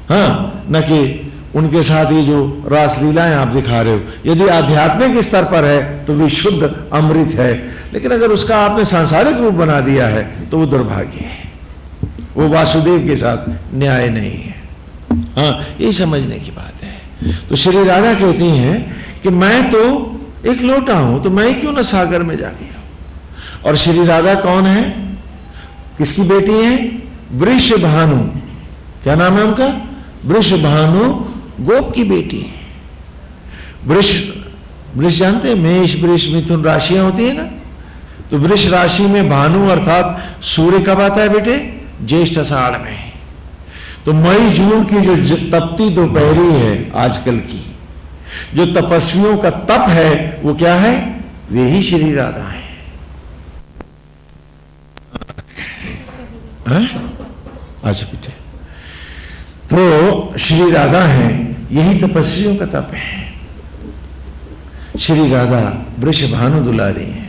हाँ। न कि उनके साथ ये जो रासलीलाएँ आप दिखा रहे हो, यदि आध्यात्मिक स्तर पर है तो विशुद्ध अमृत है। लेकिन अगर उसका आपने सांसारिक रूप बना दिया है तो वो दुर्भाग्य है। वो वासुदेव के साथ न्याय नहीं है। हाँ यही समझने की बात है। तो श्री राधा कहती हैं कि मैं तो एक लोटा हूँ तो मैं क्यों ना सागर में जा गिरा और श्री राधा कौन है? किसकी बेटी है? वृष भानु क्या नाम है उनका? वृष भानु गोप की बेटी वृष वृष जानते हैं? मेष, वृष, मिथुन राशियाँ होती है ना? तो वृष राशि में भानु अर्थात सूर्य कब आता है बेटे? ज्येष्ठ अषाढ़ में। तो मई जून की जो तपती दोपहरी है आजकल की, जो तपस्वियों का तप है, वो क्या है? वे ही श्री राधा है। अच्छा बेटे तो श्री राधा है, यही तपस्वियों का तप है। श्री राधा वृक्ष भानु दुलारी है।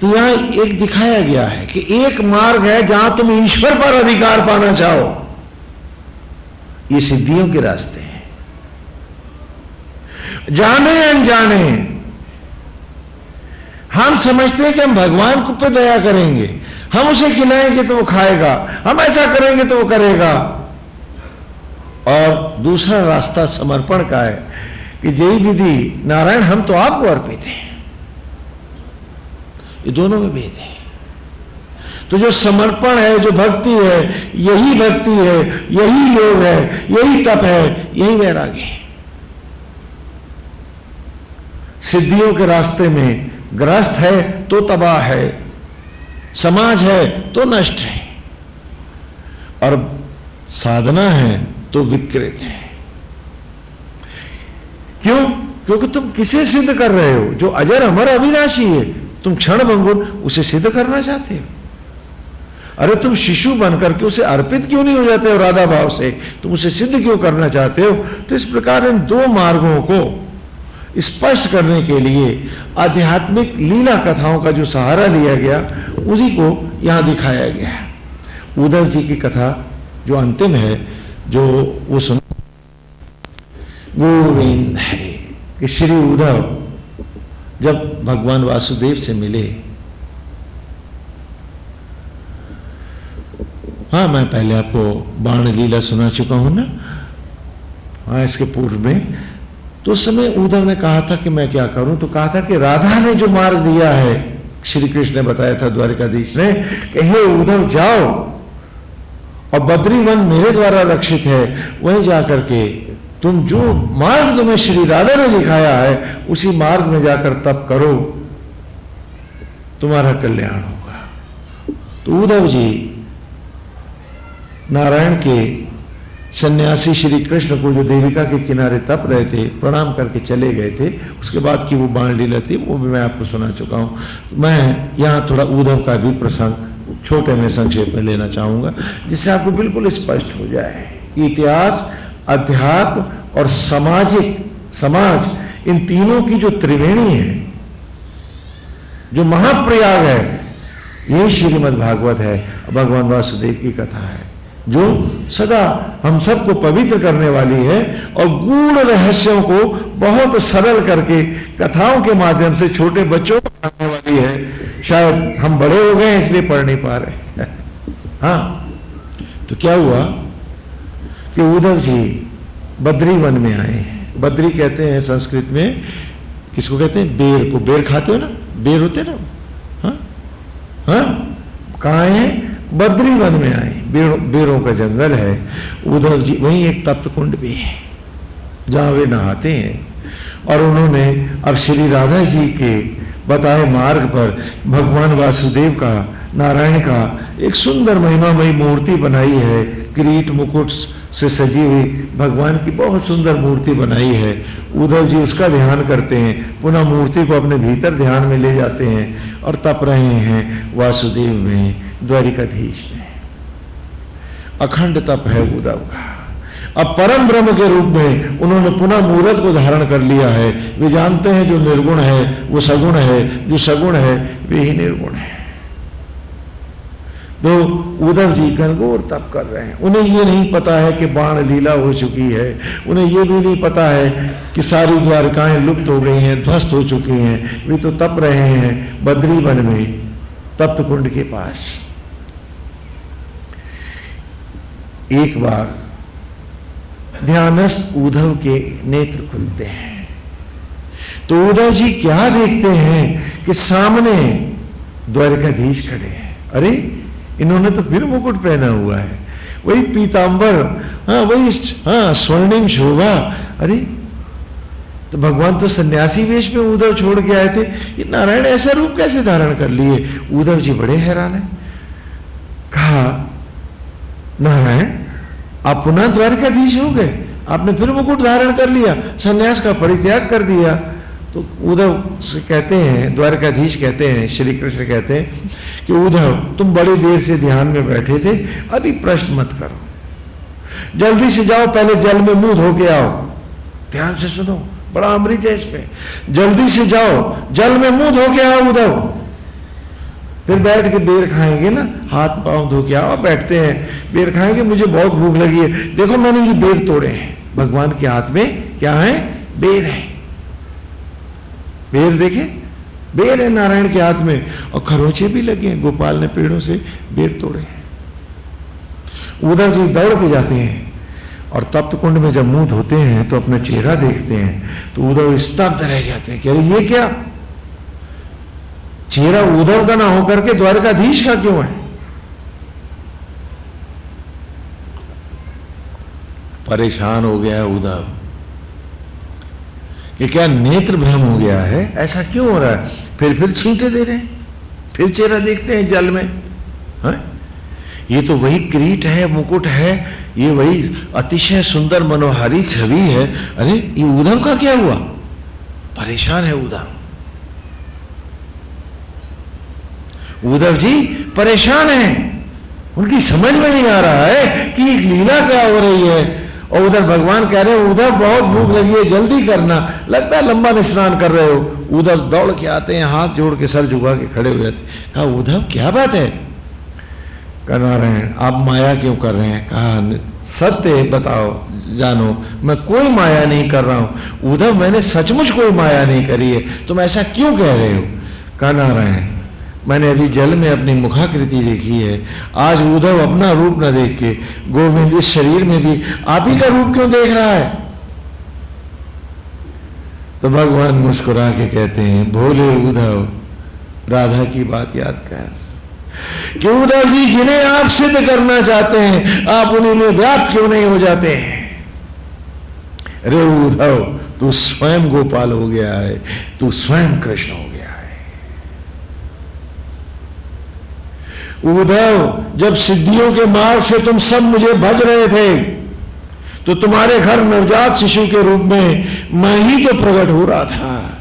तो यहाँ एक दिखाया गया है कि एक मार्ग है जहाँ तुम ईश्वर पर अधिकार पाना चाहो। ये सिद्धियों के रास्ते हैं। जाने अनजाने, हम समझते हैं कि हम भगवान को पे दया करेंगे। हम उसे खिलाएँगे तो वो खाएगा, हम ऐसा करेंगे तो वो करेगा। और दूसरा रास्ता समर्पण का है कि जय विधि, नारायण हम तो आपको अर्पित हैं। ये दोनों में भेद है। तो जो समर्पण है, जो भक्ति है, यही भक्ति है, यही योग है, यही तप है, यही वैराग्य है। सिद्धियों के रास्ते में ग्रस्त है तो तबाह है, समाज है तो नष्ट है, और साधना है तो विकृत है। क्यों? क्योंकि तुम किसे सिद्ध कर रहे हो? जो अजर अमर अविनाशी है, तुम क्षण भंगुर उसे सिद्ध करना चाहते हो। अरे तुम शिशु बनकर के उसे अर्पित क्यों नहीं हो जाते हो राधा भाव से? तुम उसे सिद्ध क्यों करना चाहते हो? तो इस प्रकार इन दो मार्गों को स्पष्ट करने के लिए आध्यात्मिक लीला कथाओं का जो सहारा लिया गया उसी को यहाँ दिखाया गया उद्धव जी की कथा जो अंतिम है, जो वो सुन गोविंद हरे श्री उद्धव जब भगवान वासुदेव से मिले हाँ मैं पहले आपको बाण लीला सुना चुका हूँ ना हाँ इसके पूर्व में। तो उस समय उद्धव ने कहा था कि मैं क्या करूँ? तो कहा था कि राधा ने जो मार्ग दिया है, श्री कृष्ण ने बताया था, द्वारिकाधीश ने, कि हे उद्धव जाओ, और बद्री वन मेरे द्वारा रक्षित है, वहीं जाकर के तुम जो मार्ग तुम्हें श्री राधा ने दिखाया है, उसी मार्ग में जाकर तप करो। तुम्हारा कल्याण होगा। तो उद्धव जी नारायण के सन्यासी श्री कृष्ण को जो देविका के किनारे तप रहे थे, प्रणाम करके चले गए थे, उसके बाद की वो बाण लीला थी, वो भी मैं आपको सुना चुका हूँ। मैं यहाँ थोड़ा उद्धव का भी प्रसंग, छोटे में संक्षेप में लेना चाहूँगा, जिससे आपको बिल्कुल स्पष्ट हो जाए कि इतिहास, अध्यात्म और सामाजिक, समाज, इन तीनों की जो त्रिवेणी है, जो महाप्रयाग है, यही श्रीमद भागवत है, भगवान वासुदेव की कथा है। जो सदा हम सबको पवित्र करने वाली है और गूढ़ रहस्यों को बहुत सरल करके कथाओं के माध्यम से छोटे बच्चों को पढ़ाने वाली है। शायद हम बड़े हो गए इसलिए पढ़ नहीं पा रहे हाँ। तो क्या हुआ कि उद्धव जी बद्री वन में आए हैं। बद्री कहते हैं संस्कृत में, किसको कहते हैं? बेर को। बेर खाते हो ना? बेर होते ना? हाँ? हाँ? कहा है? बद्री वन में आए बेरों बेरों का जंगल है उद्धव जी, वहीं एक तप्त कुंड भी है, जहाँ वे नहाते हैं। और उन्होंने अब श्री राधा जी के बताए मार्ग पर भगवान वासुदेव का, नारायण का एक सुंदर महिमामयी मूर्ति बनाई है, किरीट मुकुट से सजी हुई भगवान की बहुत सुंदर मूर्ति बनाई है। उद्धव जी उसका ध्यान करते हैं, पुनः मूर्ति को अपने भीतर ध्यान में ले जाते हैं और तप रहे हैं वासुदेव में, द्वारिकाधीश में। अखंड तप है उद्धव का अब परम ब्रह्म के रूप में उन्होंने पुनः मूर्त को धारण कर लिया है। वे जानते हैं जो निर्गुण है, वो सगुण है, जो सगुण है, वे ही निर्गुण है। तो उद्धव जी घनघोर तप कर रहे हैं। उन्हें ये नहीं पता है कि बाण लीला हो चुकी है। उन्हें ये भी नहीं पता है कि सारी द्वारकाएँ लुप्त हो गई हैं, ध्वस्त हो चुकी हैं। वे तो तप रहे हैं बद्री वन में तप्त कुंड के पास। एक बार ध्यानस्थ उद्धव के नेत्र खुलते हैं। तो उद्धव जी क्या देखते हैं कि सामने द्वारकाधीश खड़े हैं। अरे, इन्होंने तो फिर मुकुट पहना हुआ है। वही पीतांबर हाँ वही हाँ स्वर्णिम शोभा। अरे तो भगवान तो सन्यासी वेश में उद्धव छोड़ के आए थे। ये नारायण ऐसा रूप कैसे धारण कर लिए? उद्धव जी बड़े हैरान है। कहा, नारायण आप पुनः द्वारकाधीश हो गए। आपने फिर मुकुट धारण कर लिया, सन्यास का परित्याग कर दिया। तो उद्धव से कहते हैं, द्वारकाधीश कहते हैं श्री कृष्ण कहते हैं कि, उद्धव, तुम बड़ी देर से ध्यान में बैठे थे, अभी प्रश्न मत करो। जल्दी से जाओ, पहले जल में मुँह धो के आओ। ध्यान से सुनो, बड़ा अमृत है इसमें। जल्दी से जाओ, जल में मुँह धो के आओ, उद्धव। फिर बैठ के बेर खाएँगे ना, हाथ पाँव धो के आओ, बैठते हैं। बेर खाएँगे, मुझे बहुत भूख लगी है। देखो, मैंने ये बेर तोड़े हैं। भगवान के हाथ में क्या है? बेर है। बेर देखे, बेर है नारायण के हाथ में। और खरोचे भी लगे हैं, गोपाल ने पेड़ों से बेर तोड़े हैं। उधर जो दौड़ के जाते हैं। और तप्त कुंड में जब मुँह धोते हैं तो अपना चेहरा देखते हैं तो उधर स्तब्ध रह जाते हैं। कह रहे, ये क्या? चेहरा उधर का ना होकर के द्वारकाधीश का क्यों है? परेशान हो गया उधव कि क्या नेत्र भ्रम हो गया है? ऐसा क्यों हो रहा है? फिर फिर छींटे दे रहे हैं, फिर चेहरा देखते हैं जल में, है? ये तो वही क्रीट है, मुकुट है, ये वही अतिशय सुंदर मनोहारी छवि है। अरे, ये उधव का क्या हुआ? परेशान है उधव उद्धव जी, परेशान है। उनकी समझ में नहीं आ रहा है कि एक लीला क्या हो रही है। और उधर भगवान कह रहे हैं, उधर बहुत भूख लगी है, जल्दी करना। लगता है लंबा स्नान कर रहे हो। उधर दौड़ के आते हैं, हाथ जोड़ के सर झुका के खड़े हो। जाते कहा, उधव, क्या बात है? कह रहे हैं आप माया क्यों कर रहे हैं? कहा, सत्य बताओ, जानो, मैं कोई माया नहीं कर रहा हूँ। उधव, मैंने सचमुच कोई माया नहीं करी है। तुम ऐसा क्यों कह रहे हो? कह रहे हैं मैंने अभी जल में अपनी मुखाकृति देखी है। आज उद्धव अपना रूप न देख के गोविंद इस शरीर में भी आप ही का रूप क्यों देख रहा है? तो भगवान मुस्कुरा के कहते हैं, भोले उद्धव, राधा की बात याद कर। कि उद्धव जी, जिन्हें आप सिद्ध करना चाहते हैं, आप उन्हीं में व्याप्त क्यों नहीं हो जाते हैं? रे उद्धव, तू स्वयं गोपाल हो गया है। तू स्वयं कृष्ण हो गया उद्धव जब सिद्धियों के मार्ग से तुम सब मुझे भज रहे थे तो तुम्हारे घर नवजात शिशु के रूप में मैं ही तो प्रकट हो रहा था।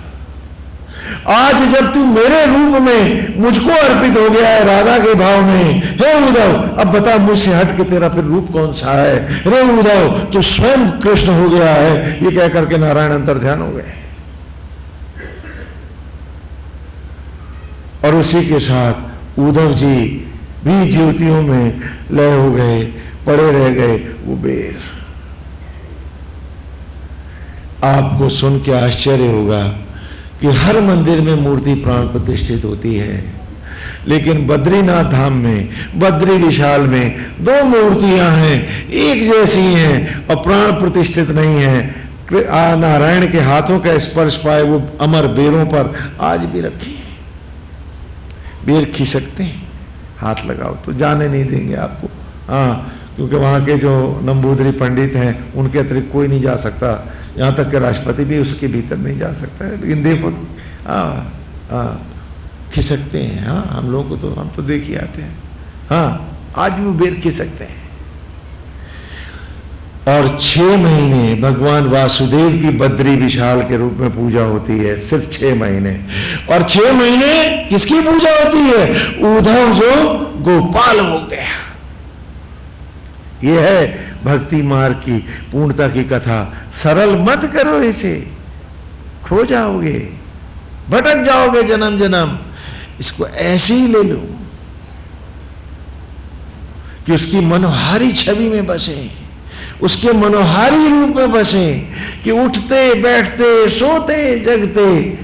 आज जब तू मेरे रूप में मुझको अर्पित हो गया है राधा के भाव में, हे उद्धव, अब बता मुझसे हट के तेरा फिर रूप कौन सा है? रे उद्धव, तू स्वयं कृष्ण हो गया है, ये कह करके नारायण अंतर ध्यान हो गए। और उसी के साथ उद्धव जी भी ज्योतियों में लय हो गए, पड़े रह गए वो बेर। आपको सुन के आश्चर्य होगा कि हर मंदिर में मूर्ति प्राण प्रतिष्ठित होती है। लेकिन बद्रीनाथ धाम में, बद्री विशाल में दो मूर्तियाँ हैं, एक जैसी हैं और प्राण प्रतिष्ठित नहीं है। नारायण के हाथों का स्पर्श पाए वो अमर बेरों पर आज भी रखी बेर खिसकते हैं। हाथ लगाओ तो जाने नहीं देंगे आपको। हाँ क्योंकि वहाँ के जो नंबूदरी पंडित हैं, उनके अतिरिक्त कोई नहीं जा सकता। यहाँ तक के राष्ट्रपति भी उसके भीतर नहीं जा सकता है, लेकिन देखो तो हाँ हाँ खिसकते हैं। हाँ हम लोगों को तो हम तो देख ही आते हैं। हाँ आज भी बेर खिसकते हैं। और छह महीने भगवान वासुदेव की बद्री विशाल के रूप में पूजा होती है, सिर्फ़ छह महीने। और छह महीने किसकी पूजा होती है? उद्धव जो गोपाल हो गया। यह है भक्ति मार्ग की, पूर्णता की कथा। सरल मत करो इसे। खो जाओगे। भटक जाओगे जन्म जन्म। इसको ऐसे ही ले लो कि उसकी मनोहारी छवि में बसे। उसके मनोहारी रूप में बसे कि उठते, बैठते, सोते, जगते।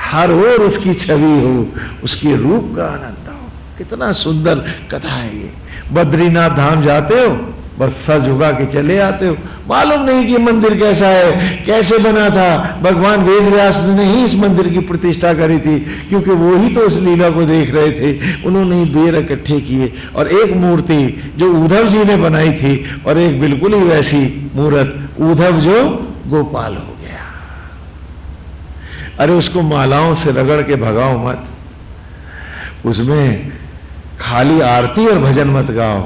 हर ओर उसकी छवि हो, उसके रूप का आनंद हो। कितना सुंदर कथा है ये। बद्रीनाथ धाम जाते हो? बस सज उगा के चले आते हो। मालूम नहीं कि मंदिर कैसा है, कैसे बना था। भगवान वेद व्यास ने ही इस मंदिर की प्रतिष्ठा करी थी, क्योंकि वो ही तो उस लीला को देख रहे थे। उन्होंने ही बेर इकट्ठे किए और एक मूर्ति जो उद्धव जी ने बनाई थी और एक बिल्कुल ही वैसी मूर्त, उद्धव जो गोपाल हो गया। अरे उसको मालाओं से रगड़ के भगाओ मत। उसमें खाली आरती और भजन मत गाओ।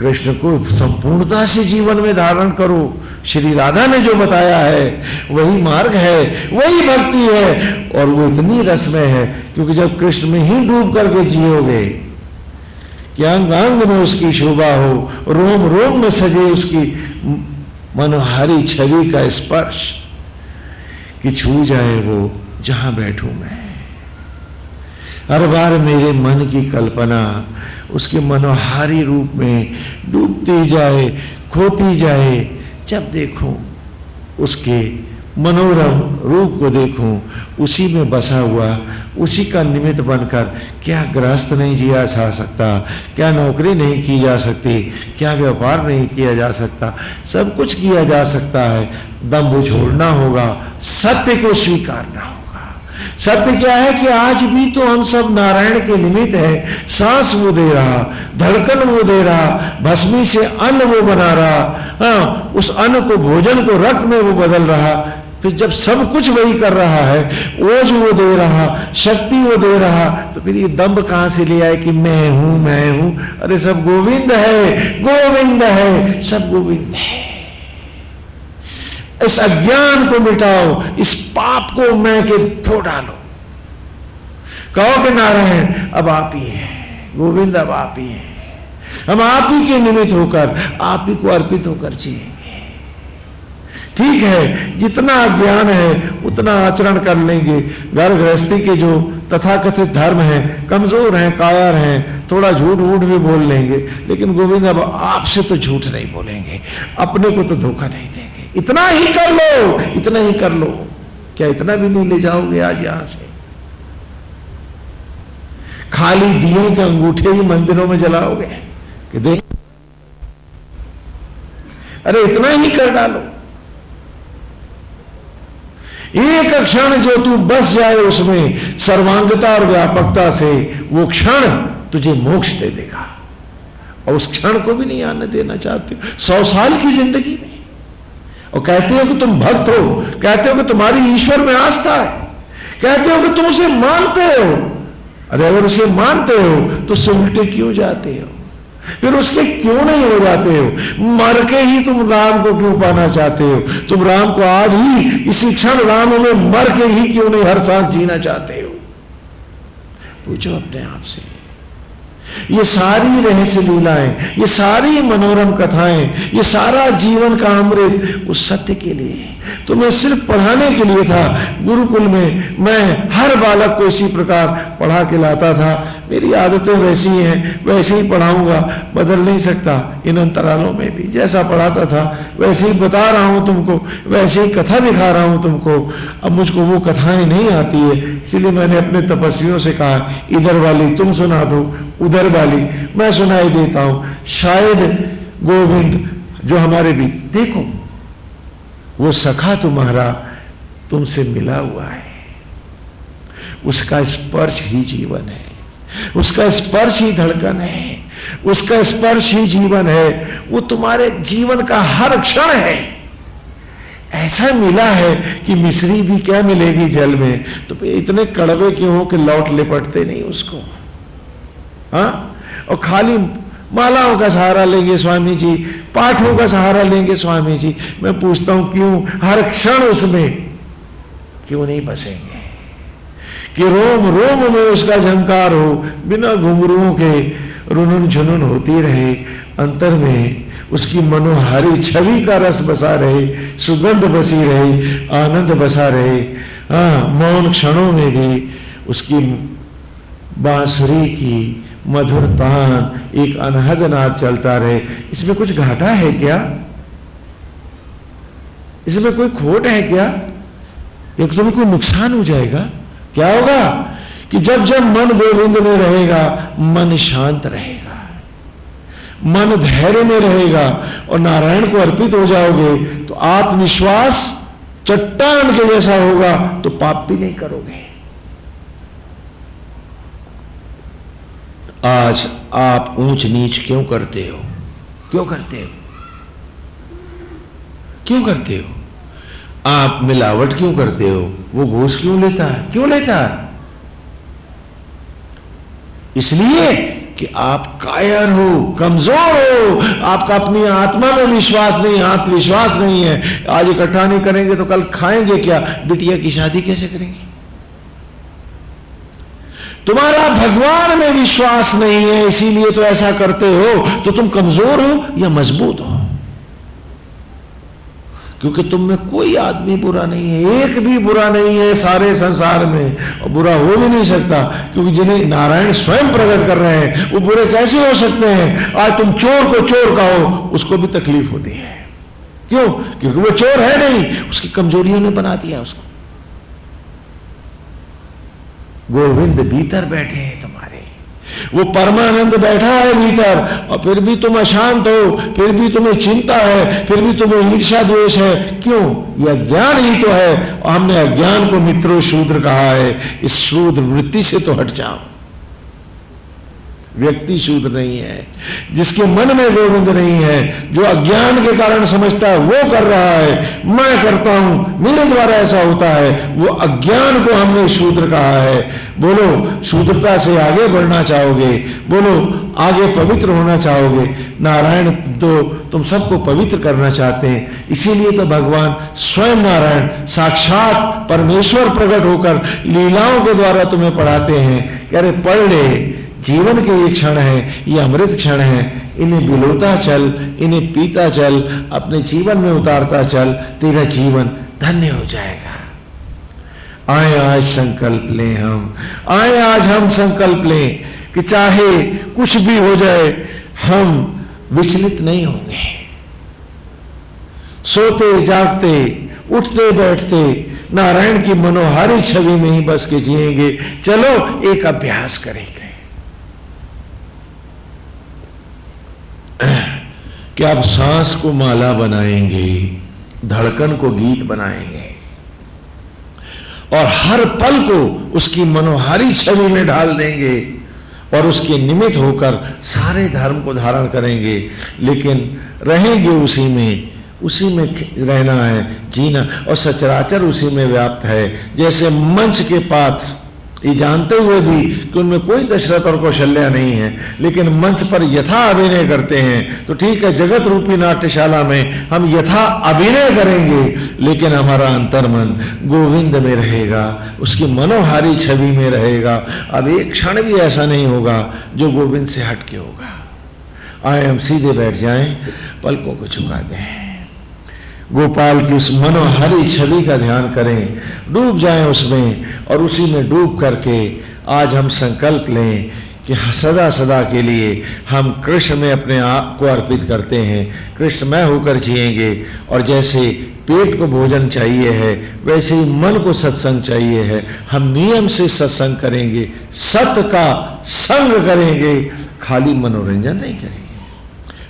कृष्ण को संपूर्णता से जीवन में धारण करो। श्री राधा ने जो बताया है, वही मार्ग है, वही भक्ति है, और वो इतनी रसमय है, क्योंकि जब कृष्ण में ही डूब करके जियोगे कि अंग अंग में उसकी शोभा हो, रोम रोम में सजे उसकी मनोहारी छवि का स्पर्श, कि छू जाए वो जहाँ बैठू मैं। हर बार मेरे मन की कल्पना उसके मनोहारी रूप में डूबती जाए, खोती जाए। जब देखूँ, उसके मनोरम रूप को देखूँ, उसी में बसा हुआ, उसी का निमित्त बनकर क्या ग्रस्त नहीं जिया जा सकता, क्या नौकरी नहीं की जा सकती, क्या व्यापार नहीं किया जा सकता, सब कुछ किया जा सकता है। दम्भ छोड़ना होगा, सत्य को स्वीकारना होगा। सत्य क्या है कि आज भी तो हम सब नारायण के निमित्त है। सांस वो दे रहा, धड़कन वो दे रहा, भस्मी से अन्न वो बना रहा। हाँ उस अन्न को भोजन को रक्त में वो बदल रहा। फिर जब सब कुछ वही कर रहा है, ओज वो दे रहा, शक्ति वो दे रहा तो फिर ये दम्ब कहाँ से ले आए कि मैं हूँ मैं हूँ? अरे सब गोविंद है गोविंद है, सब गोविंद है। इस अज्ञान को मिटाओ, इस पाप को मैं के धो डालो। कहो कि नारायण, अब आप ही है, गोविंद अब आप ही है। हम आप ही के निमित्त होकर, आप ही को अर्पित होकर जिएँगे। ठीक है, जितना ज्ञान है, उतना आचरण कर लेंगे। घर गृहस्थी के जो तथाकथित धर्म है, कमज़ोर हैं, कायर हैं, थोड़ा झूठ वूठ भी बोल लेंगे, लेकिन गोविंद अब आपसे तो झूठ नहीं बोलेंगे। अपने को तो धोखा नहीं देंगे। इतना ही कर लो, इतना ही कर लो। क्या इतना भी नहीं ले जाओगे आज यहाँ से? खाली दियों के अंगूठे ही मंदिरों में जलाओगे कि देख। अरे इतना ही कर डालो। एक क्षण जो तू बस जाए उसमें सर्वांगता और व्यापकता से, वो क्षण तुझे मोक्ष दे देगा। और उस क्षण को भी नहीं आने देना चाहते। सौ साल की ज़िंदगी में। और कहते हो कि तुम भक्त हो, कहते हो कि तुम्हारी ईश्वर में आस्था है, कहते हो कि तुम उसे मानते हो। अरे अगर उसे मानते हो तो उससे उल्टे क्यों जाते हो? फिर उसके क्यों नहीं हो जाते हो? मर के ही तुम राम को क्यों पाना चाहते हो? तुम राम को आज ही, इसी क्षण राम में मर के ही क्यों नहीं हर सांस जीना चाहते हो? पूछो अपने आप से। ये सारी रहस्य लीलाएँ, ये सारी मनोरम कथाएँ, ये सारा जीवन का अमृत उस सत्य के लिए तो मैं सिर्फ़ पढ़ाने के लिए था। गुरुकुल में मैं हर बालक को इसी प्रकार पढ़ा के लाता था। मेरी आदतें वैसी हैं, वैसे ही पढ़ाऊँगा, बदल नहीं सकता इन अंतरालों में भी। जैसा पढ़ाता था, वैसे ही बता रहा हूँ तुमको, वैसे ही कथा दिखा रहा हूँ तुमको। अब मुझको वो कथाएँ नहीं आती है, इसलिए मैंने अपने तपस्वियों से कहा, इधर वाली तुम सुना दो, उधर वाली मैं सुनाई देता हूँ। शायद गोविंद, जो हमारे बीच, देखो वो सखा तुम्हारा तुमसे मिला हुआ है। उसका स्पर्श ही जीवन है। उसका स्पर्श ही धड़कन है। उसका स्पर्श ही जीवन है। वो तुम्हारे जीवन का हर क्षण है। ऐसा मिला है कि मिश्री भी क्या मिलेगी जल में? तो इतने कड़वे क्यों हो कि लौट लिपटते नहीं उसको? हाँ? और खाली मालाओं का सहारा लेंगे स्वामी जी, पाठों का सहारा लेंगे स्वामी जी। मैं पूछता हूँ, क्यों? हर क्षण उसमें क्यों नहीं बसेंगे? कि रोम रोम में उसका झंकार हो, बिना घुंघरुओं के रुनुन झुनुन होती रहे, अंतर में उसकी मनोहारी छवि का रस बसा रहे, सुगंध बसी रहे, आनंद बसा रहे। हाँ मौन क्षणों में भी उसकी बांसुरी की मधुर तान, एक अनहद नाद चलता रहे। इसमें कुछ घाटा है क्या? इसमें कोई खोट है क्या? एक तुम्हें कोई नुकसान हो जाएगा। क्या होगा? कि जब जब मन गोविंद में रहेगा, मन शांत रहेगा। मन धैर्य में रहेगा और नारायण को अर्पित हो जाओगे तो आत्मविश्वास चट्टान के जैसा होगा तो पाप भी नहीं करोगे। आज आप ऊंच नीच क्यों करते हो? क्यों करते हो? क्यों करते हो? आप मिलावट क्यों करते हो? वो घूस क्यों लेता है? क्यों लेता है? इसलिए कि आप कायर हो, कमज़ोर हो, आपका अपनी आत्मा में विश्वास नहीं, आत्मविश्वास नहीं है। आज इकट्ठा नहीं करेंगे तो कल खाएँगे क्या? बिटिया की शादी कैसे करेंगे? तुम्हारा भगवान में विश्वास नहीं है, इसीलिए तो ऐसा करते हो तो तुम कमज़ोर हो या मज़बूत हो? क्योंकि तुम में कोई आदमी बुरा नहीं है, एक भी बुरा नहीं है सारे संसार में। और बुरा हो भी नहीं सकता, क्योंकि जिन्हें नारायण स्वयं प्रकट कर रहे हैं, वो बुरे कैसे हो सकते हैं? आज तुम चोर को चोर कहो, उसको भी तकलीफ़ होती है। क्यों? क्योंकि वो चोर है नहीं, उसकी कमजोरियों ने बना दिया उसको। गोविंद भीतर बैठे हैं तुम्हारे। वो परमानंद बैठा है भीतर, और फिर भी तुम अशांत हो, फिर भी तुम्हें चिंता है, फिर भी तुम्हें ईर्षा द्वेष है। क्यों? यह अज्ञान ही तो है, और हमने अज्ञान को मित्रों शूद्र कहा है। इस शूद्र वृत्ति से तो हट जाओ। व्यक्ति शुद्ध नहीं है, जिसके मन में गोविंद नहीं है, जो अज्ञान के कारण समझता है, वो कर रहा है, मैं करता हूँ, मेरे द्वारा ऐसा होता है, वो अज्ञान को हमने शूद्र कहा है। बोलो, शूद्रता से आगे बढ़ना चाहोगे? बोलो, आगे पवित्र होना चाहोगे? नारायण तो तुम सबको पवित्र करना चाहते हैं। इसीलिए तो भगवान स्वयं नारायण साक्षात परमेश्वर प्रकट होकर लीलाओं के द्वारा तुम्हें पढ़ाते हैं। कह रहे, पढ़ ले जीवन के ये क्षण है, ये अमृत क्षण है। इन्हें बिलोता चल, इन्हें पीता चल, अपने जीवन में उतारता चल, तेरा जीवन धन्य हो जाएगा। आए आज संकल्प लें हम, आए आज हम संकल्प लें कि चाहे कुछ भी हो जाए, हम विचलित नहीं होंगे। सोते, जागते, उठते, बैठते, नारायण की मनोहारी छवि में ही बस के जिएँगे। चलो, एक अभ्यास करेंगे। कि आप सांस को माला बनाएँगे, धड़कन को गीत बनाएँगे। और हर पल को उसकी मनोहारी छवि में डाल देंगे और उसके निमित्त होकर सारे धर्म को धारण करेंगे। लेकिन रहेंगे उसी में उसी में रहना है, जीना। और सचराचर उसी में व्याप्त है। जैसे मंच के पात्र ये जानते हुए भी कि उनमें कोई दशरथ और कौशल्या नहीं है, लेकिन मंच पर यथा अभिनय करते हैं तो ठीक है, जगत रूपी नाट्यशाला में हम यथा अभिनय करेंगे, लेकिन हमारा अंतर्मन गोविंद में रहेगा, उसकी मनोहारी छवि में रहेगा। अब एक क्षण भी ऐसा नहीं होगा जो गोविंद से हटके होगा। आए हम सीधे बैठ जाएँ, पलकों को चुका दें। गोपाल की उस मनोहरी छवि का ध्यान करें, डूब जाएँ उसमें और उसी में डूब करके आज हम संकल्प लें कि सदा सदा के लिए हम कृष्ण में अपने आप को अर्पित करते हैं। कृष्ण में होकर जिएँगे और जैसे पेट को भोजन चाहिए है, वैसे ही मन को सत्संग चाहिए है। हम नियम से सत्संग करेंगे, सत्य का संग करेंगे, खाली मनोरंजन नहीं करेंगे।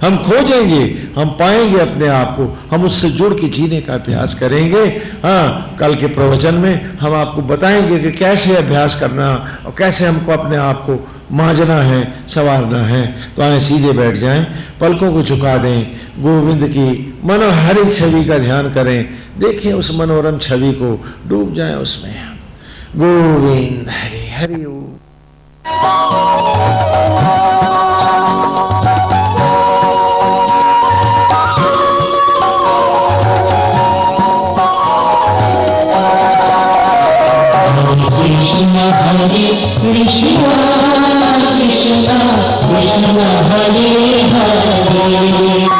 हम खोजेंगे हम पाएँगे अपने आप को, हम उससे जुड़ के जीने का अभ्यास करेंगे। हाँ कल के प्रवचन में हम आपको बताएँगे कि कैसे अभ्यास करना और कैसे हमको अपने आप को मांझना है, संवारना है। तो आए, सीधे बैठ जाएँ, पलकों को झुका दें, गोविंद की मनोहरी छवि का ध्यान करें। देखें उस मनोरम छवि को, डूब जाए उसमें गोविंद, हरि हरि हरे कृष्ण कृष्ण कृष्ण हरे हरे। हरे